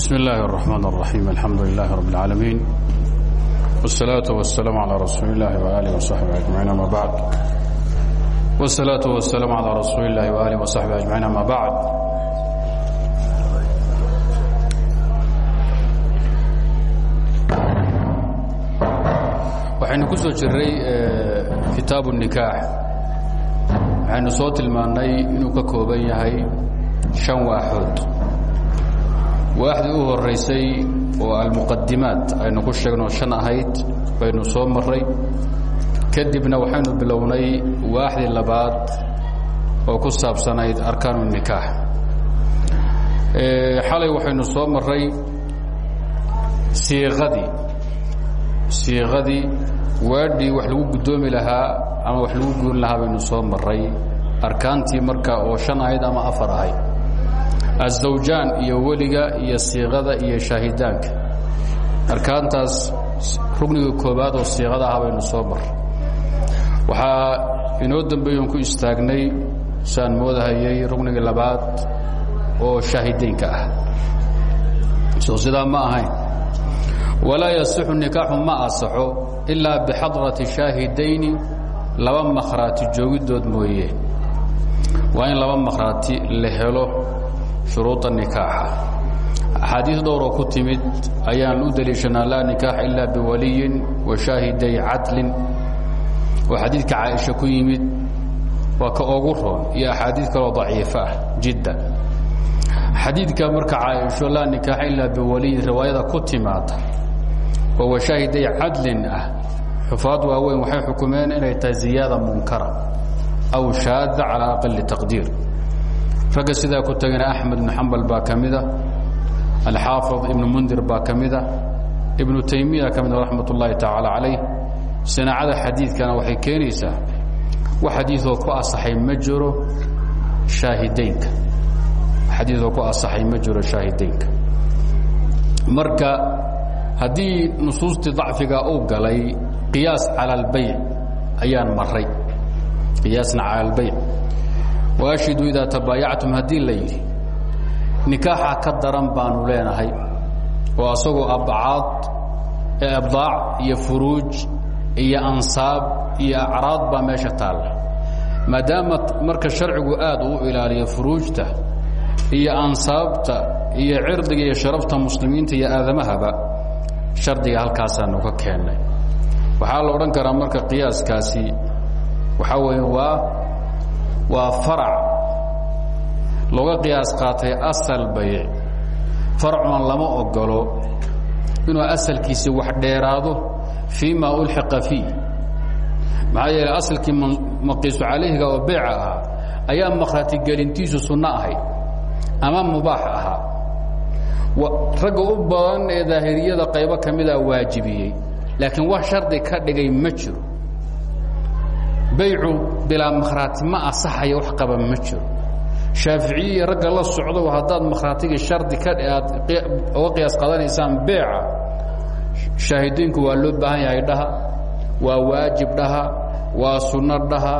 بسم الله الرحمن الرحيم الحمد لله رب العالمين والصلاة والسلام على رسول الله وآله وصحبه أجمعين أما بعد والصلاة والسلام على رسول الله وآله وصحبه أجمعين أما بعد waxaynu ku soo jiray kitaabu الnikaax waxaynu soo tilmaannay inuu ka kooban yahay شhan waaxood waaxdii u horaysay oo almuqadimaat aynu ku sheegno shan ahayd baynu soo maray kadibna waxaynu bilownay waaxdii labaad oo ku saabsanayd arkaanu nikaax. Xalay waxaynu soo maray siiqadii siiqadii waadhii wax lagu guddoomi lahaa ama wax lagu guurin lahaa baynu soo maray arkaantii marka oo shan ahayd ama afar ahayd azawjaan iyo weliga iyo siiqada iyo shaahidaanka. Arkaantaas rugniga koobaad oo siiqada ah baynu soo mar waxaa inoo dambeeyon ku istaagnay saan moodahayay rugniga labaad oo shaahidaynka ah. Soo sidaa ma ahayn. Walaa yasixu nikaaxu ma asaxo ilaa bixadrati shaahidayni laba makhraati joogidood mooye. Waa in laba makhraati la helo shuruuda nikaaxa. Axaadiis dhowroo ku timid ayaan u deliishanaa laa nikaaxa ilaa biwaliyin wa shaahiday cadlin. Oo xadiidka caaisha ku yimid waa ka ogu roon iyo axaadiid kaloo daciifo ah jiddan. Xadiidka marka caaisho laa nikaaxa ilaa biwaliyin riwaayada ku timaada oo washaahiday cadlin ah xufaad waaweyn waxay xukumeen inay tahay ziyaada munkara aw shaada calaa aqali taqdiir ragga sidaa ku tagana axmed ibnu xambal baa ka mida alxaafid mundir baa ka mida taymiya ka mida raxmat ullaahi tacaala calayh. Sanaacada xadiidkana waxay keenaysaa wax xadiioo ku asaxay ma jiro shaahidaynka xadiioo ku asaxay ma jiro marka haddii nusuustii dacfiga uu galay qiyaas cala albayc ayaan maray qiyaasna cala albayc waashhiduu idaa tabaayactum haddii la yidhi ka daran baanu leenahay. Oo asagoo abcaad abdaac iyo furuuj iyo ansaab iyo acraad baa meesha taalla. Marka sharcigu aad uu ilaaliyo furuujta iyo ansaabta iyo cirdiga iyo sharafta muslimiinta iyo aadamahaba shardiga halkaasaanu ka keennay waxaa la odhan karaa marka qiyaaskaasi waxaa weeye waa waa farac. Looga qiyaas qaatay asal bayc farcuna lama ogolo inuu asalkiisi wax dheeraado fii ma ulxiqa fiih maxaa yeeley asalkii maqiisu ahaa ayaa makhratigelintiisu sunno ahayd ama mubaax ahaa. Ragga badan ee daahiriyada qaybo ka mida waajibiyey laakiin wax shardi ka dhigay ma baycu bilaa makhraati ma asaxaya wax qaba ma jiro. Shaaficiyiya ragga la socdo haddaad makhraatiga shardi ka aad oga qiyaas qaadanaysaan beeca shaahidiinku waa loo baahan yahay dhaha waa waajib dhaha waa sunno dhaha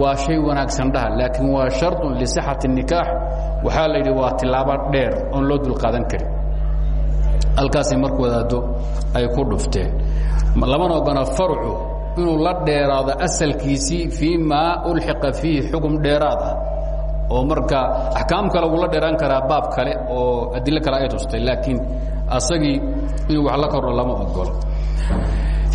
waa shay wanaagsan dhaha laakiin waa shardun lisixati nikaax. Waxaa la yidhi waa tilaabo dheer oon loo dulqaadan karin. Halkaasay marku wadaado ay ku dhufteen. Lamana ogona farcu inuu la dheeraado asalkiisii fii maa ulxiqa fiihi xukun dheeraad ah oo marka axkaam kale wuu la dheeraan karaa baab kale oo adilo kale ay tustay laakiin asagii inuu wax la kordho lama ogolo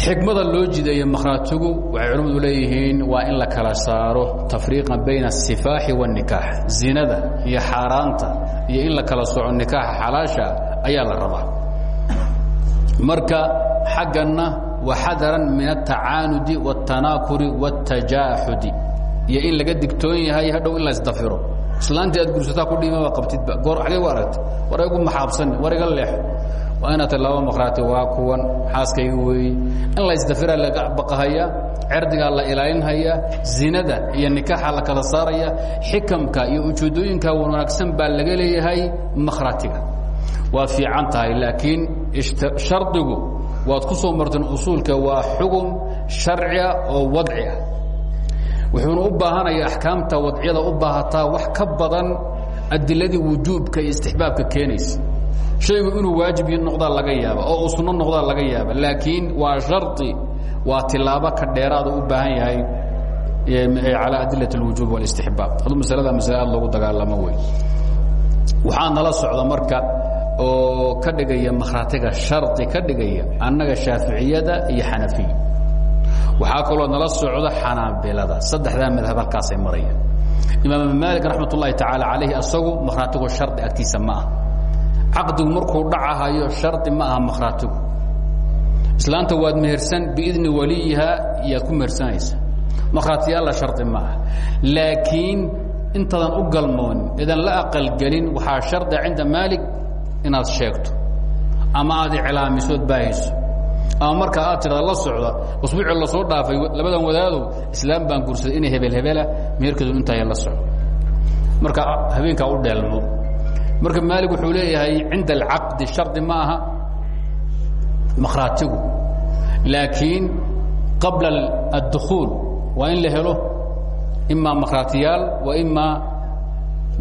xikmada loo jideeye makhraatigu waxay culimmadu leeyihiin waa in la kala saaro tafriiqan bayna asifaaxi waاnikaax zinada iyo xaaraanta iyo in la kala soco nikaaxa xalaasha ayaa la rabaa. Marka xagganna waxadaran min atacaanudi wاtanaakuri wاtajaaxudi iyo in laga digtoon yahay hadhow in laysdafiro islaantii aad gursataa ku dhiimaba qabtidba goor agay u aragta war igu maxaabsan war iga leexo waa inaad tilaabo makhraati waa kuwan xaaskayga weeye in laysdafiraa laga baqahaya cerdigaa la ilaalinhaya zinada iyo nikaaxa la kala saaraya xikamka iyo ujeedooyinka wanaagsan baa laga leeyahay makhraatiga waa fiican tahay laakiin shardigu waad ku soo marteen usuulka waa xugum sharciga oo wadci ah wuxuuna u baahanaya axkaamta wadciyada u baahataa wax ka badan adiladii wujuubka iyo istixbaabka keenaysa shaygu inuu waajib noqdaa laga yaaba oo uu sunno noqdaa laga yaaba laakiin waa shardi waa tilaabo ka dheeraada u baahan yahay calى adilaة اlwujuub واlاstixbaab adu maslada masle aad loogu dagaalamo wey waxaa nala socda marka oo ka dhigaya makhraatiga shardi ka dhigaya annaga shaaficiyada iyo xanafiya waxaa kaloo nala socda xanaabilada. Saddexdaa madhab halkaasay marayaan. Imaam maalik raxmat ullahi tacaala asagu makhraatigu shardi agtiisa ma ah caqdigu dhacahayo shardi ma aha makhraatigu islaanta waad mehersan biidni waliyiha iyaad ku mehersanaysa. Makhraatiyaalla shardi ma laakiin intaadan u galmoonin idan la aqalgelin waxaa shardia cinda maalik inaad sheegto. Ama aad iclaamisood baahayso ama markaa aad tirada la socda usbuuci la soo dhaafay labadan wadaadow islaam baan gursaday inay hebel hebela meherkeedu intaaya la socdo. Marka habeenkaa u dheelmo. Marka maalik wuxuu leeyahay cinda alcaqdi shardi ma aha. Makhraatigu laakiin qabla addukuul waa in la helo imaa wa imaa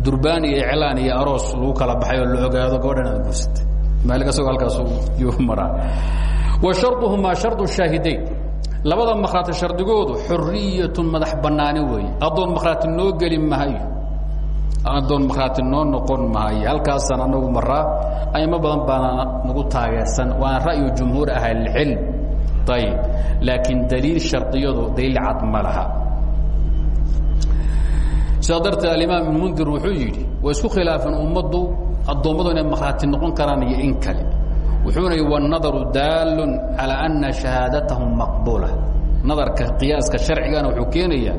durbaan iyo iclaan iyo aroos lagu kala baxay oo la ogaado gabadhan aad gursatay maalik asagoo halkaas maraa. Wa sharduhumaa shardu shaahidayn labada makhraati shardigoodu xuriyatun madax bannaani weeye. Addoon makhraati noo geli mahayo addoon makhraati noo noqon mahayo halkaasaan anagu maraa aymo badan baana nagu taageersan. Waana ra'yu jumhuur ahlilcilm. Ayib laakiin daliil shardiyadu daliil cad ma laha sidaa darteed alimaam ibn mundir wuxuu yidhi way isku khilaafeen ummaddu addoommadu inay makhraati noqon karaan iyo in kale. Wuxuuna yidhi wاnadaru daalun calىa ana shahaadatahum maqbuula. Nadarka qiyaaska sharcigana wuxuu keenayaa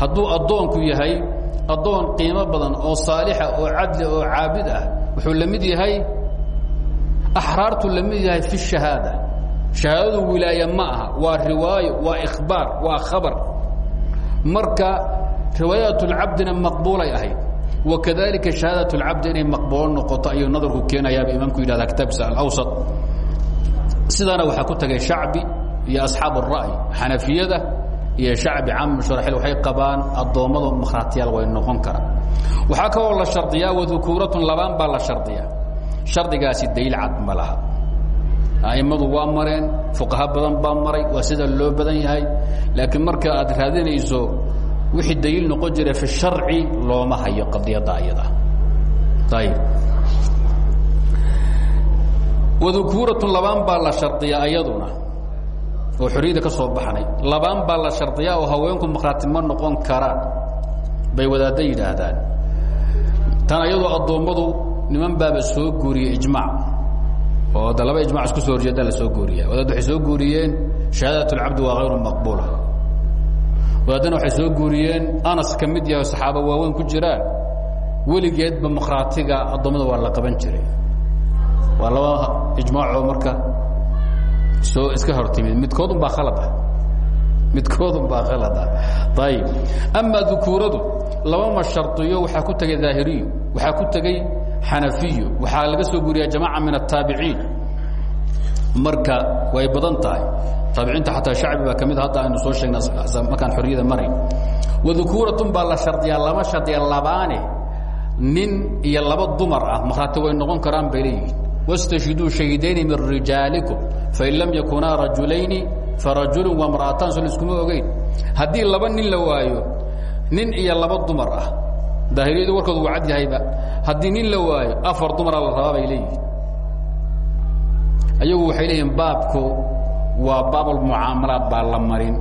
hadduu addoonku yahay addoon qiimo badan oo saalixa oo cadli oo caabid ah wuxuu la mid yahay axraartu la mid yahay fi shahaada. Shahaadadu wilaaya ma aha waa riwaayo waa ikhbaar waa khabar. Marka riwaayaat اlcabdina maqbuulay ahayd wakadalika shahaadaة اlcabdi inay maqbuulo noqoto ayuu nadarku keenayaaba imaamku yidhahda kitaabkiisa alawsat sidaana waxaa ku tagay shacbi iyo asxaab الra'y xanafiyada iyo shacbi cam sharaxil waxay qabaan addoommadu makhraatiyaal way noqon karaan waxaa kaloo la shardiyaa wadukuuratun labaan baa la shardiyaa shardigaasi daliil cad ma laha a'immadu waa mareen fuqaha badan baa maray waa sida loo badan yahay laakiin marka aad raadinayso wixii daliil noqon jira fi sharci looma hayo qadiyadda ayada. Ayib wadukuuratun labaan baa la shardiyaa ayaduna oo xorriyadda ka soo baxnay. Labaan baa la shardiyaa oo haweenku makhraati ma noqon karaan bay wadaadda yidhaahdaan. Tan ayadoo addoommadu niman baaba soo guuriyey ijmaac oo da laba ijmac isku soo horjeeda la soo guuriya wadaad waxay soo guuriyeen shahaadat اlcabdi waa hayru maqbuula wadaadana waxay soo guuriyeen anas ka mid yahay saxaaba waaweyn ku jiraan. Weligeedba makhraatiga addoommada waa la qaban jiray. Waa laba ijmaacoo marka soo iska hor timid. Midkoodun baa khalad ah. Midkoodun baa khalad ah. Ayib amaa dukuuradu labama shardiyo waxaa ku tegay daahiriyo waxaa ku tegey xanafiyo waxaa laga soo guuriyaa jamaaca min الtaabiciin marka way badan tahay. Taabiciinta xataa shacbi baa ka mid hadda aynu soo sheegnay markaan xorriyada marayn wadukuuratun baa la shardiyaa lama shardiya labaane nin iyo dumar ah. Makhraati way noqon karaan bay leeyihiin. Wاstashhiduu shahidayni min rijaalikum fain lam yakunaa rajulayni farajulu wamra'ataan so laiskuma ogeyn. Haddii laba nin la waayo nin iyo laba dumar ah daahiriyadu warkoodu waa cad yahayba haddii nin la waayo afar dumara la rabaa bay ayagu waxay leeyihiin baabku waa baabulmucaamalaad baa la marin.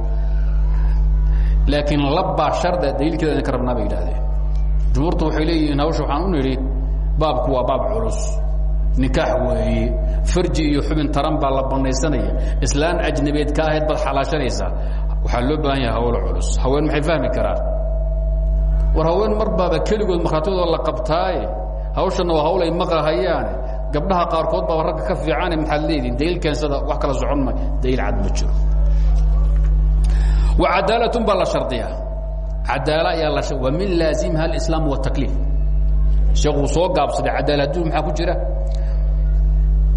Laakiin labbaa sharda daliilkeeda idinka rabnaa bay yidhahdeen jumhuurtu waxay leeyihiin hawsha waxaan u nidhi baabku waa baab culus. Nikaax weeye farji iyo xubin taran baa la banaysanaya. Islaan ajnabeed ka ahayd baad xalaashanaysaa waxaa loo baahan yahay hawl culus. Haween maxay fahmi karaan? War haween mar baaba keligood markhaatidooda la qabtaaye? Hawshanna waa hawl ay maqahayaane gabdhaha qaarkood baaba ragga ka fiicane maxaad leedihin daliil keensada wax kala socon ma daliil cad ma jiro. Cadaalatun baa la shardiyaa. Cadaala ayaa la wa min laazimha alislaam watakliif sheekuu soo gaabsaday cadaaladdu maxaa ku jira?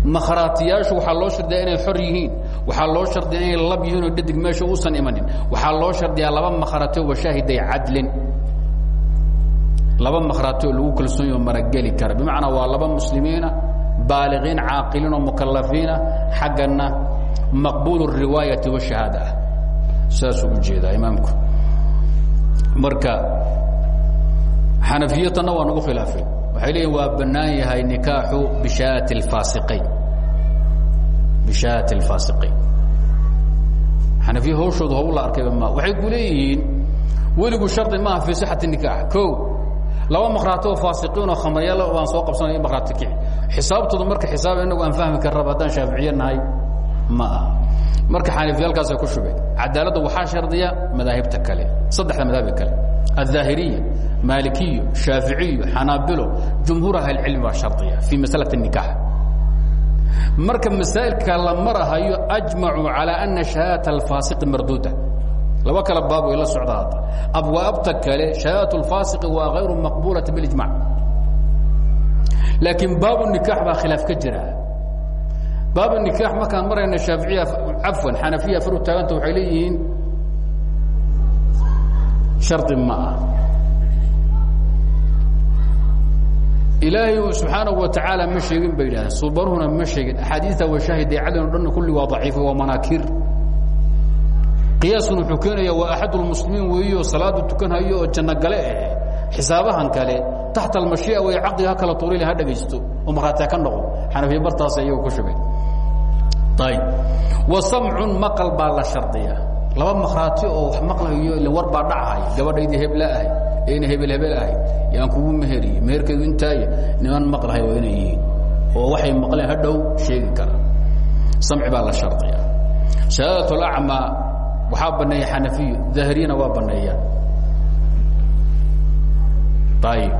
Makhraatiyaashu waxaa loo shardiyaa inay xor yihiin. Waxaa loo shardiyaa inay lab yihiin oo dhadig meesha uusan imanin. Waxaa loo shardiyaa laba makhraati wa shaahiday cadlin. Laba makhraati oo lagu kalsoonyo marageli kara. Bimacnaa waa laba muslimiina baaliqiin caaqiliin oo mukalafiina xaggana maqbuul الriwaayati wالشhahaada ah saasuu u jeedaa imaamku marka xanafiyatana waa nagu khilaafeen waxay leeyihin waa bannaan yahay nikaaxu bishahaati اlfaasiqayn bishahaati اlfaasiqayn xanafiya hawshooda hobu la arkayba ma waxay ku leeyihiin weligu shardi maaha fii sixati nikaax o laba makraato oo faasiqiinoo khamriyala waan soo qabsanaya in makraati kici xisaabtooda marka xisaaba inagu aan fahmi karraba haddaan shaaficiye nahay ma aha marka xanafiya halkaasay ku shubeen cadaaladda waxaa shardiya madaahibta kale saddexda madahib kale الظاahiriya maalikiyo shaaficiyo xanaabilo jumhuur ahlicilmi waa shardiya fii masalaة النikax marka masaa'ilka la marahayo ajmacuu calى ana shahaadaة اlfaasiqi marduuda laba kala baab way la socda hadda abwaabta kale shahaadaة اlfaasiqi waa غayru maqbulaةi biاlijmac laakiin baabu nikax baa khilaaf ka jira baabu nikax markaan marayna shaaficiya cafwan xanafiya faru taaganta waxay leeyihiin shardi ma ah ilaahay subxaanahu wa tacaala ma sheegin bay yidhahdeen subaruhuna ma sheegin axaadiita washaahid cadin o dhanna kulli waa daciif waa manaakir qiyaaskuna wuxuu keenaya waa axad lmuslimiin weeyo salaadu tukanhayo oo janno gale eh xisaabahan kale taxta almashii'a way caqdiga ha kala tuurile ha dhegaysto oo markhaatiha ka noqo. Xanafiya bartaasa iyagu ku shubeen ayb wa samcun maqal baa la shardiya laba makhraati oo wax maqlayo ila war baa dhacahaya gabadhaydii hebla ahay eena hebel hebel ahay yaan kugu meheriye meherkeedu intaaya niman maqlahay waa inay yihiin. Oo waxay maqleen hadhow sheegi kara. Samci baa la shardiya shahaadat lacmaa waxaa baneeya xanafiyo dahriyana waa baneeyaan ayib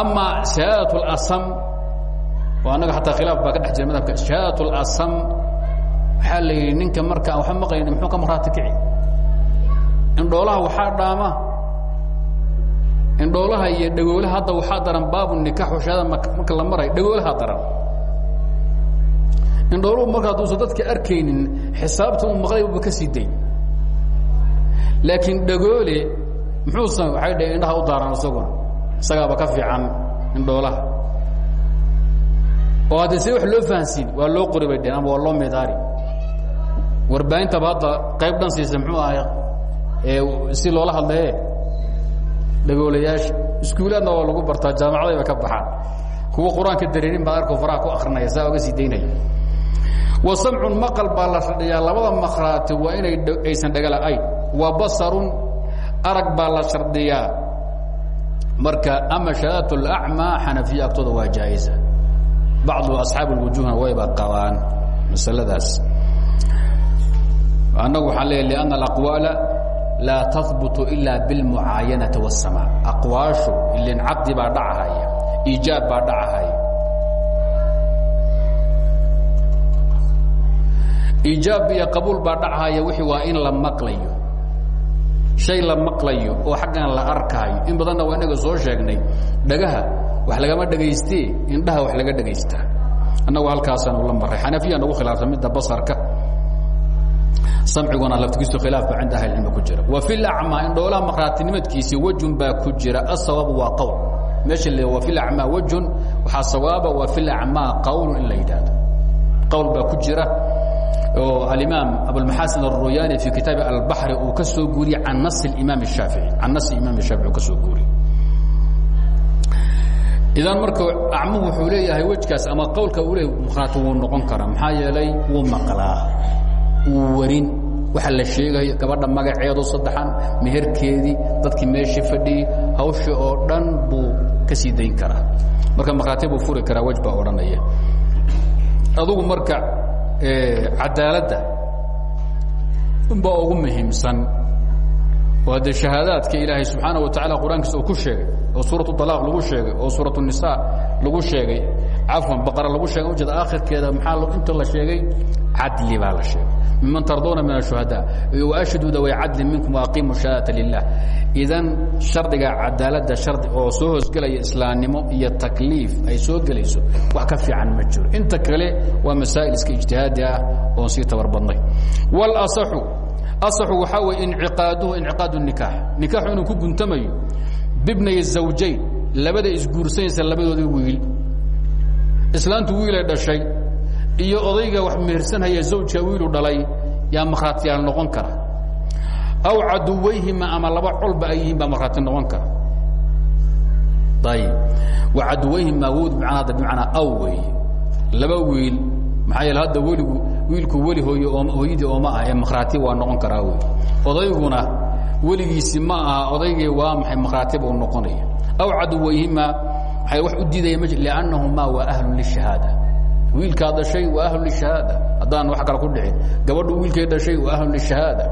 ama shahaadat اlasam oo annaga xataa khilaaf baa ka dhex madhabka shahaadat اlasam waxaa ninka markaan waxba maqlayni muxuu ka marhaati kici? Indhoolaha waxaa dhaama. Indhoolaha iyo dhagoolaha hadda waxaa daran baabu nikax washaada marka la marayo dhagoolaha daran. Indhooluhu marka dadka arkaynin xisaabta uu ka sii laakiin dhagoole muxuusan waxay dhaheen indhaha u daaran isaguna isagaaba ka fiican indhoolaha. Oo haddii see wax loo fahansiin waa loo qori bay dheheen ama waa loo midaari. Warbaaintaba hadda qayb dhan siisa muxuu ahay si loola hadlaye dhagoolayaasha iskuulaadna waa lagu bartaa jaamacadayba ka baxaan. Kuwa qur'aanka dareerin baa arko faraha ku akrinaya saa oga sii daynaya. Wa samcun maqal baa la shadhiyaa labada makhraati waa inay aysan dhagala-ayn wa basarun arag baa la shardhiyaa marka ama shahaadatu اlacmaa xanafiya agtooda waa jaa-isa bacdu asxaab اlwujuhna wayba qabaan masaladaas annagu waxaan leeya لأnna الأqwaala laa tahbutu ila biاlmucaayanati والsamاع aqwaashu ilin caqdi baa dhacahaya iijaab baa dhacahaya iijaab iyo qabuul baa dhacahaya wixii waa in la maqlayo shay la maqlayo oo xaggan la arkaayo. In badanna waa inaga soo sheegnay dhagaha wax lagama dhagaystee indhaha wax laga dhagaystaa annagu halkaasaanu la maray. Xanafiya nagu khilaafsan midda basarka. Samciguna laftigiisu khilaaf baa cinda ahlicilmi ku jira. Wa fi lacmaa indhoolaha maqraatinimadkiisii wejun baa ku jira. Asawaabu waa qowl meesha le wa fi lacmaa wejun waxaa sawaaba wa fi lacmaa qowlu in la yidhaahdo. Qowl baa ku jira oo alimaam abulmaxasin aلruyaani fi kitaabi albaxri uu ka soo guuriyey can nas imaam اshaafici can nas imaam shaafici uu ka soo guuriyey. Idan marka acmuhu wuxuu leeyahay wejkaas ama qowlka uu leey mukhaatab wuu noqon karaa. Maxaa yeelay wuu maqlaa. Wuu warin. Waxa la sheegayo gabadha magaceedu saddexan meherkeedii dadkii meeshii fadhiyey hawshii oo dhan buu ka sii dayn karaa. Marka makhaatib buu furi karaa wej baa odhanaya marka cadaaladda unbaa ugu muhiimsan waa dee shahaadaadka ilaahay subxaana wa tacala qur'aankiisa ku sheegay oo suuratu alaaq lagu sheegay oo suuratu nisa lagu sheegay cafwan baqara lagu sheegay ujeeda aakhirkeeda maxaa inta la sheegay cadli baa la sheegay miman tarduuna min ashuhadaa waashhiduu daway cadlin minkum waaqiimu shahaadata lilah idan shardiga cadaaladda shardi oo soo hoosgelaya islaamnimo iyo takliif ay soo gelayso wax ka fiican ma jiro inta kale waa masaa'il iska ijtihaadi ah oon sii tabar badnay walasaxu asaxu waxaa weye inciqaaduhu inciqaad nikaax nikaaxu inuu ku guntamayo bibnay zawjayn labada isguursanaysa labadoodii wiil islaantu wiilay dhashay. Iyo odayga wax mehersanhaya zawjka wiilu dhalay. Yaa markhaatiyaal noqon kara. Aw caduwayhima ama laba colba ay yihiin baa markhaati noqon kara. Ayib wa caduwayhima wod manaa hadda bimacnaa laba wiil maxaa hadda weligu wiilku weli hooy hooyadii ooma ah ee makhraati waa noqon karaa wey. Odayguna weligiisi ma aha odaygii waa maxay makhraati buu noqonaya. Aw caduwayhima wax u diidaya m liannahumaa waa ahlu lishahaada. Wiilkaa dhashay waa ahlu lishahaada. Haddaan wax kale ku dhicin gabadhu wiilkay dhashay waa ahlu lishahaada.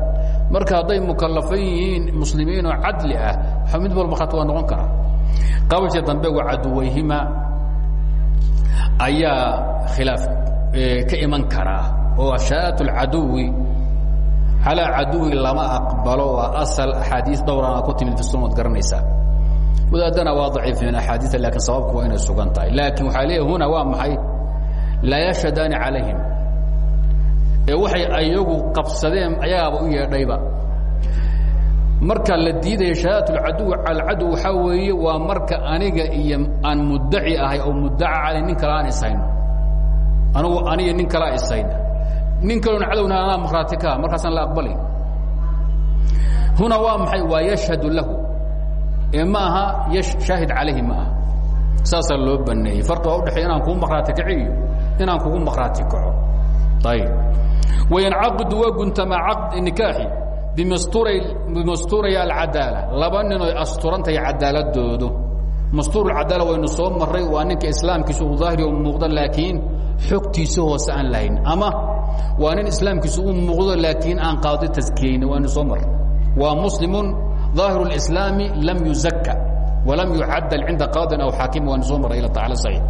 Marka hadday mukalafan yihiin muslimiin oo cadli ah mid walba khat waa noqon karaa qabalka dambe waa caduwayhima ayaa khilaaf ka iman karaa oo shahaat اlcaduwi calىa caduwi lama aqbalo. Waa asal axaadiis dhowrana ku timid fi sunad garanaysaa wadaadana waa aciif min aaadii laakiin sababku waa inay sugan tahay. Laakiin waaa leey huna waa maxay? Laa yashhadaani calayhim. Ee waxay ayagu qabsadeen ayagaaba u yeedhayba. Marka la diidaya shahaadaة اcaduw cal cadow waxaa weeye waa marka aniga iyo aan muddaci ahay oo muddaca calay nin kale aan ishayno anugu aniga nin kalea ishayna nin kaloon cadowna anaa markhaati ka markaasaan la aqbali huna waa maxay? Waa yashhadu lahu ee ma aha shaahid ma aha. Loo baneeyey farqi baa udhexeya inaan kuu makhraati kaciyo inaan kugu makhraati kaco. Ayb wayancaqidu waa guntamaa caqd nikaaxi bimastuuray alcadaala. Laba nin oy asturantahay cadaaladoodu. Mastuurcadaala waynu soo maray waa ninka islaamkiisu uu daahiri u muuqda laakiin xogtiisa hoose aan lahayn. Ama waa nin islaamkiisu u muuqdo laakiin aan qaadi taskiyeyni waynu soo maray waa muslimun ظaahiru اlislaami lam yuzaka walam yucadal cinda qaadin aw xaakim waynu soo maray ila tacala saciid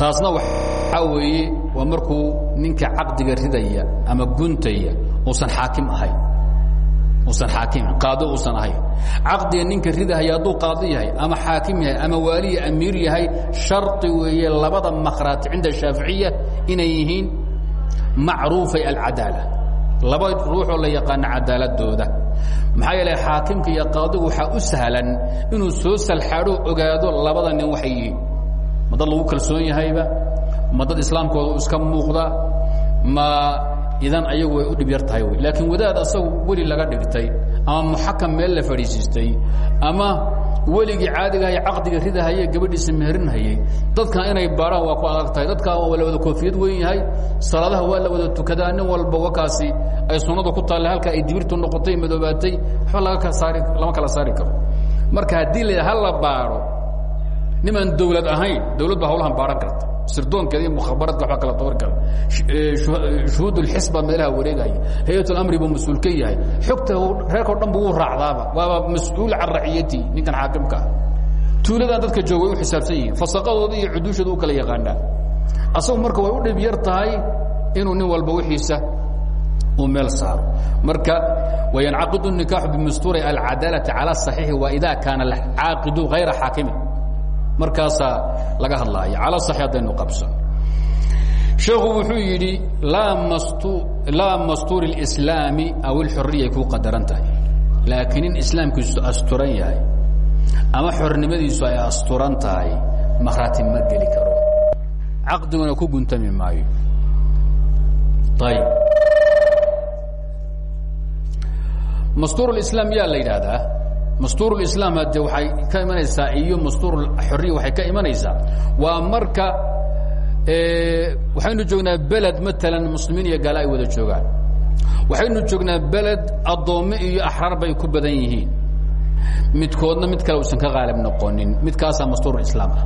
taasna waxaa weeye waa markuu ninka caqdiga ridaya ama guntaya uusan xaakim ahayn usan xaakim qaado uusan ahayn caqdiga ninka ridahaya hadduu qaado yahay ama xaakim yahay ama waaliya amiir yahay shardi weeye labada makhraati cinda shaaficiya inay yihiin macruufay alcadaala laba ruuxoo la yaqaano cadaaladooda. Maxaa yeele xaakimka iyo qaadigu waxaa u sahlan inuu soo salxaadho ogaado labada nin waxay yihiin. Ma dad lagu kalsoon yahayba ma dad islaamkooda iska muuqda ma idan ayagu way u dhib yar tahay. Laakiin wadaad asagu weli laga dhigtay ama muxakam meel la fadhiisiistay ama weligii caadigahay caqdiga ridahaye gabadhiisa meherinhayey dadkan inay baarhaan waa ku adag tahay dadkaa waa la wada koofiyad weyn yahay salaadaha waa la wada tukadaa nin walba wakaasi ay sunnadu ku taalla halka ay dibirtu noqotay madoobaatay waxba laga kala saari lama kala saari karo. Marka haddii la ha la baaro nimaan dawlad ahayn dawlad baa hawlahan baaran karta sirdoonkeeda iyo mukhabaradka waba kala dawar kara shuhuud اlxisba meelaha wareegaya hay-at اlamri buu mas-uul ka yahay xogta reerkao dhan bu wuu raacdaaba waaba mas-uul can raciyatihi ninkan xaakimka ah tuuladan dadka jooga way u xisaabsan yihiin fasaqadooda iyo cuduushooda u kala yaqaanaa asagu marka way u dhib yar tahay inuu nin walba wixiisa uu meel saaro marka wayancaqidu الnikaaxu bimastuuri alcadaalati calى الصaxiixi wa ida kaana caaqidu hayra xaakimin markaasaa laga hadlaaya ala haddaynu absano sheekhu wuxuu yidhi laa mastuur اislaami aw اlxoriyay kuu qadaran tahay. Laakiin in islaamkiisu asturan yahay ama xornimadiisu ay asturan tahay makhraati ma geli karo. Caqdiguna ku guntami maayo. Ayb mastuur islaam yaa la mastuur اlislaam hadde waxay ka imanaysaa iyo mastuur xoriya waxay ka imanaysaa. Waa marka waxaynu joognaa beled maalan muslimiin iyo gaala ay wada joogaan. Waxaynu joognaa beled addoommo iyo axraar bay ku badan yihiin. Midkoodna mid kale usan ka qaalib noqonin. Midkaasaa mastuurislaam ah.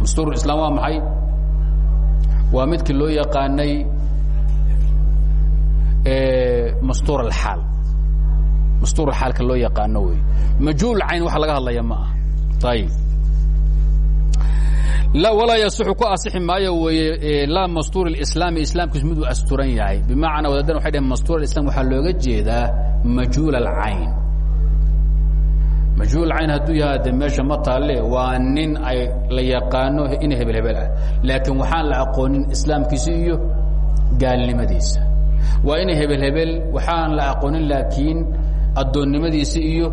Mastuurislaam waa maxay? Waa midkii loo yaqaanay mastuur alxaal mastuur xaalka loo yaqaano wey majhuul cayn waxa laga hadlaya ma ah ayib walaa yasixu ku asixi maayo weeye laa mastuur اlislaami islaamkiisu miduu asturan yahay. Bimacnaa wadadan waxay dhaheen mastuur islam waxaa looga jeedaa majhuul alcayn majhuul cayn hadduu yahaa de meesha ma taalle waa nin ay la yaqaano in hebel hebel ah. Laakiin waxaan la aqoonin islaamkiisa iyo gaalnimadiisa. Waa ina hebel hebel waxaan la aqoonin laakiin addoonnimadiisa iyo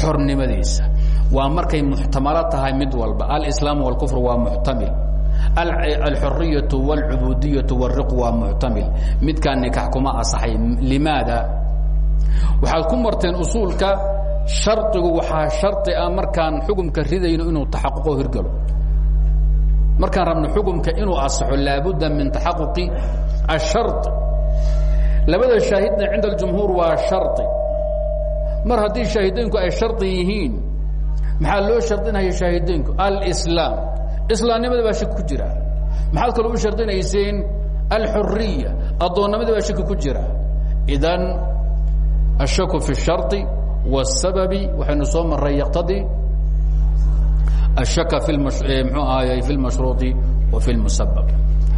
xornimadiisa waa markay muxtamalo tahay mid walba alislaam wاlkufr waa muxtamil alxuriyatu wاlcubudiyatu wاriq waa muxtamil midkaa nikax kuma asaxay limaada waxaad ku marteen usuulka shardigu waxaa shardi ah markaan xukumka ridayno inuu taxaquqo hirgalo markaan rabno xukumka inuu asaxo laabudda min taxaquqi الshar labada shaahidna cinda اjumhuur waa shari mar haddii shaahideynku ay shardi yihiin maxaa loo shardinaya shaahideynku alslaam islaamnimada baa shaki ku jira maxaad kaloo u shardinayseen alxuriya addoonnimada baa shaki ku jira idan الshaku fi الsharطi والsababi waxaynu soo maray yaqtadii الshaka mxuu ahaay fi اlmashruuطi wa fi اlmusabab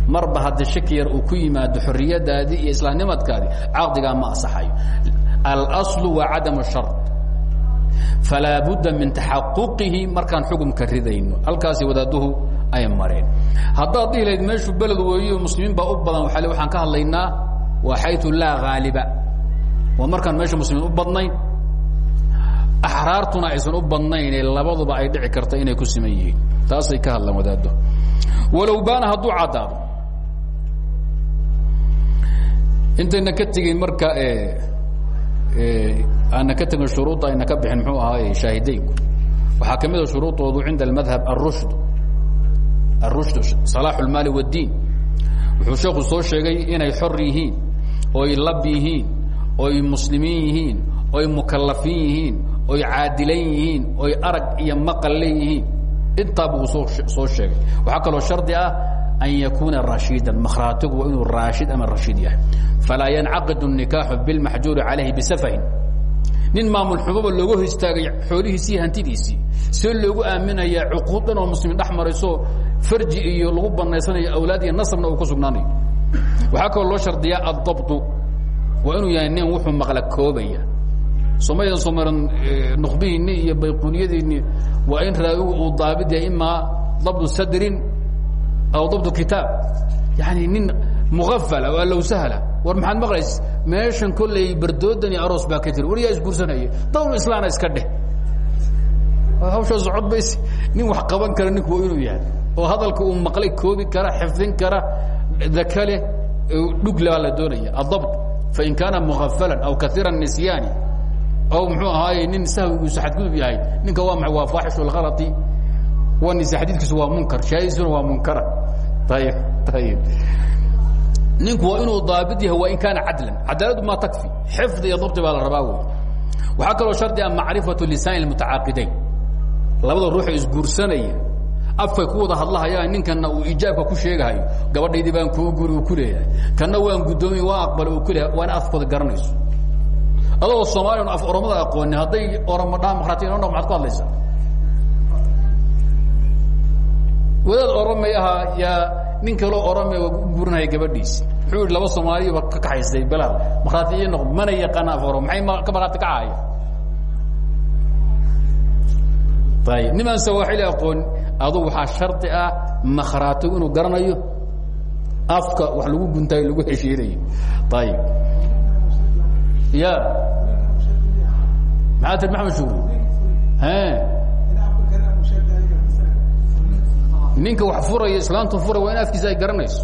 marba haddii shaki yar uu ku yimaado xorriyadaadii iyo islaamnimadkaadii caqdigaa ma asaxayo alslu waa cadam shar falaa budda min taxaquqihi markaan xukumka ridayno. Halkaasi wadaaduhu ay mareen. Haddaad dhihi lahayd meeshu beled weeyo muslimiin baa u badan. Waa waxaan ka hadlaynaa waa xayu laa haaliba waa markaan meesha muslimiin u badnayn axraartuna aysan u badnaynee labaduba ay dhici karta inay ku siman yihiin. Taasay ka hadlaan wadaado walow baana hadduu caddaado intayna ka tegin marka eh, eh, aana ka tegin shuruudda ayna bixin mxuu ahaay eh, shaahideynku. Waxaa ka mid a shuruudoodu cinda almadhab arushd arushd salaaxu اlmaali wاddiin wuxuu sheeku soo sheegay inay xor yihiin oy lab yihiin oy muslimiin yihiin oy mukalafiin yihiin oy caadilan yihiin oy arag iyo maqal leeyihiin. Intaaba uu soo soo sheegay. Waxaa kaloo shardi ah an yakuuna rashiidan makhraatigu waa inuu raashid ama rashiid yahay falaa yancaqid الnikaaxu biاlmaxjuuri calayhi bisafahin nin maamul xumaba looga hor istaagay xoolihiisii hantidiisii see loogu aaminayaa cuquud dhan oo muslimiin dhex marayso farji iyo lagu banaysanayo awlaad iyo nasabna uu ku sugnaanayo waxaa kaloo loo shardiyaa addabdu waa inuu yahay nin wuxuu maqla koobaya somaydan somaran nukbihiinni iyo bayquuniyadiinni waa in raawigu uu daabid yahay imaa dabdu sadrin aw dabdu kitaab yani nin muafala oo allow sahla war maxaad maqlays meeshan kolley bardoodan iyo aroos baa ka jira wariyaa isguursanaya dawl islaana iska dheh hawshaa socod bays nin wax qaban kara ninku waa inuu yahay oo hadalka uu maqlay koobi kara xifdin kara dakale dhuglabaa la doonaya adabt fain kaana muafalan aw kaiira nisyaani aw muxuu ahaaye nin sahwigiisu xadgudub yahay ninka waa maa waa faaxish اlhalai waa nise xadiidkiisu waa munkar shaahidisuna waa munkara. Ayib ayib ninku waa inuu daabit yahay waa in kaana cadlan. Cadaaladu ma takfi xifdi iyo dabti baa la rabaa wey waxaa kaloo shardi a macrifatu lisaan afkay ku wada hadlahayaan ninkana uu ijaabka ku sheegahayo gabadhaydii baan kuu guri ku leeyahay. Kana waan guddoomiy waan aqbala uu ku leeyahay waa in afkooda garanayso. Adagoo soomaaliyan af oromada aqooni hadday oromo dhaa makrati ino dhaq ku hadlaysaa wadaad oromay ahaa yaa nin kaloo oromay u guurinaya gabadhiisi wuxuu yidhi laba soomaaliba ka kaxaystay belaal makraati ii noqd mana yaqaana af orom maxay ka markhaati kacahaya ayib nimaan sawaaxili aqoon adu waxaa shardi ah makhraatigu inuu garanayo? Afka wax lagu guntaayo lagu heshiinayo ayib ya maxaa tir maxamed shuri ninka wax furaya islaantu furay waa in afkiisa ay garanayso.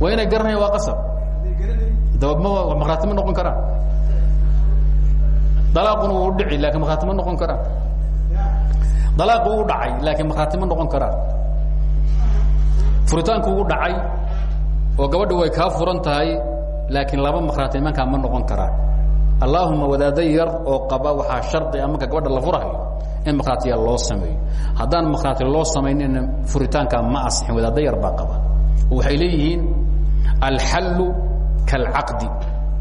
Waa inay garanaya waa qasab. Dabadma makhraati ma noqon karaan. Dalaaquna wuu dhici laakiin makhraati ma noqon karaan. Dalaaqu uu dhacay laakiin makhraati ma noqon karaan. Furitaanku uu dhacay oo gabadha way kaa furan tahay laakiin laba makhraati imankaa ma noqon karaan allaahuma wadaada yar oo qaba waxaa shardi a marka gabadha la furahayo in makhraatiya loo sameeyo. Haddaan makhraati loo samaynina furitaankaa ma asixin wadaada yar baa qaba. Waxay leeyihiin alxallu kalcaqdi.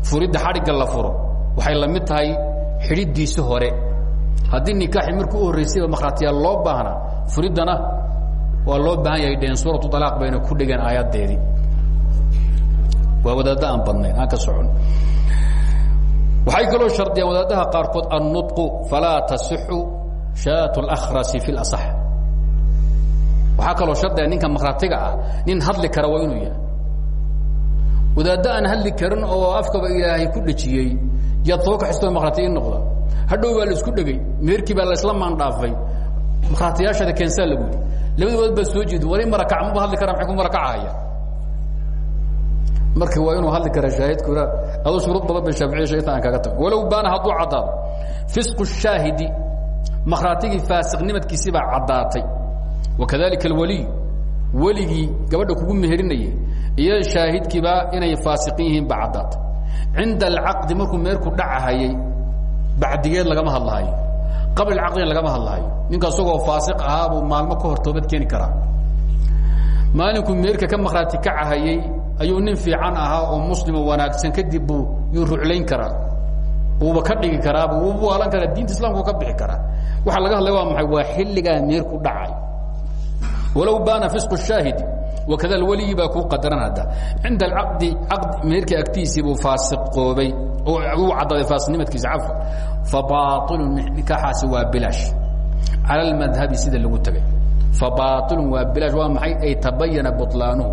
Furidda xadhigga la furo waxay la mid tahay xidhidiisi hore. Haddii nikaaxi markuu u horraysayba makhraatiyaal loo baahnaa furiddana waa loo baahan yahay dheen suuratu alaaq bayna ku dhigeen aayaddeedii waa wadaadda badnayn aan ka socon waxay kaloo shardiyaan wadaadaha qaarkood annutqu falaa tasixu shaat اlakhrasi fi اlasax waxaa kaloo shardiga ninka makhraatiga ah nin hadli kara waa inuu yahay. Wadaaddo hadli karin oo afkaba ilaahay ku dhejiyey yaad soo kaxistoo makhraati i noqda. Hadhow baa la isku dhegay meerkii baa laisla maandhaafay markhaatiyaasheeda keensaa lagu yidhi labadood baa soo jeedi wali marakac maba hadli kara maxay ku marakacahaya marka waa inuu hadli kara shaahidku adoo shuruud badan bay shaaficiya sheegta aan kaga tago walow baana hadduu caddaado fisqu shaahidi makhraatigii faasiqnimadkiisii baa caddaatay. Wakadalika alwaliy weligii gabadha kugu meherinayay iyo shaahidkiiba inay faasiqin yihiin ba caddaatay. Cinda alcaqdi markuu meerku dhacahayay bacdigeed lagama hadlahayo. Qabl caqdina lagama hadlahayo. Ninka isagoo faasiq ahaabuu maalmo ka hor toobad keeni karaa. Meerka ka makhraati kacahayey ayuu nin fiican ahaa oo muslimo wanaagsan kadib buu yuu ruclayn karaa. Wuuba ka dhigi karaaba wuuba waalan karaa diinta islamku ka bixi karaa. Waxaa laga hadlay waa maxay? Waa xilligaa meerku dhacay. Walow baana fisqu shaahidi wakada weligii baa kuu qadaran hadda. Cinda alcaqdi caqdi meerka agtiisii buu faasiqoobay oo uu caddaaday faasiqnimadkiisa cafa fabaailun nikaaxaasi waa bilaash. Cala almadhabi sida lagu tegay fabaailun waa bilaash waa maxay? Ay tabayana buطlaanuhu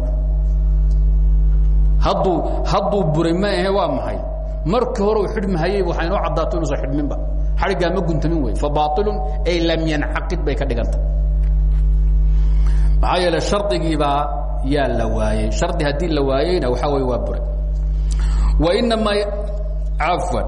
hadduu hadduu buray ma waa maxay? Markii hore u xidhmahayey waxaa inoo caddaato inuusan xidhminba. Xadhiggaa ma guntamin wey fabaailun ay lam yancaqid bay ka dhiganta. Maxaa yeele shardigiibaa yaa la waayey shardi haddii la waayeyna waxaa wey waa buray. Wainamaa cafwan.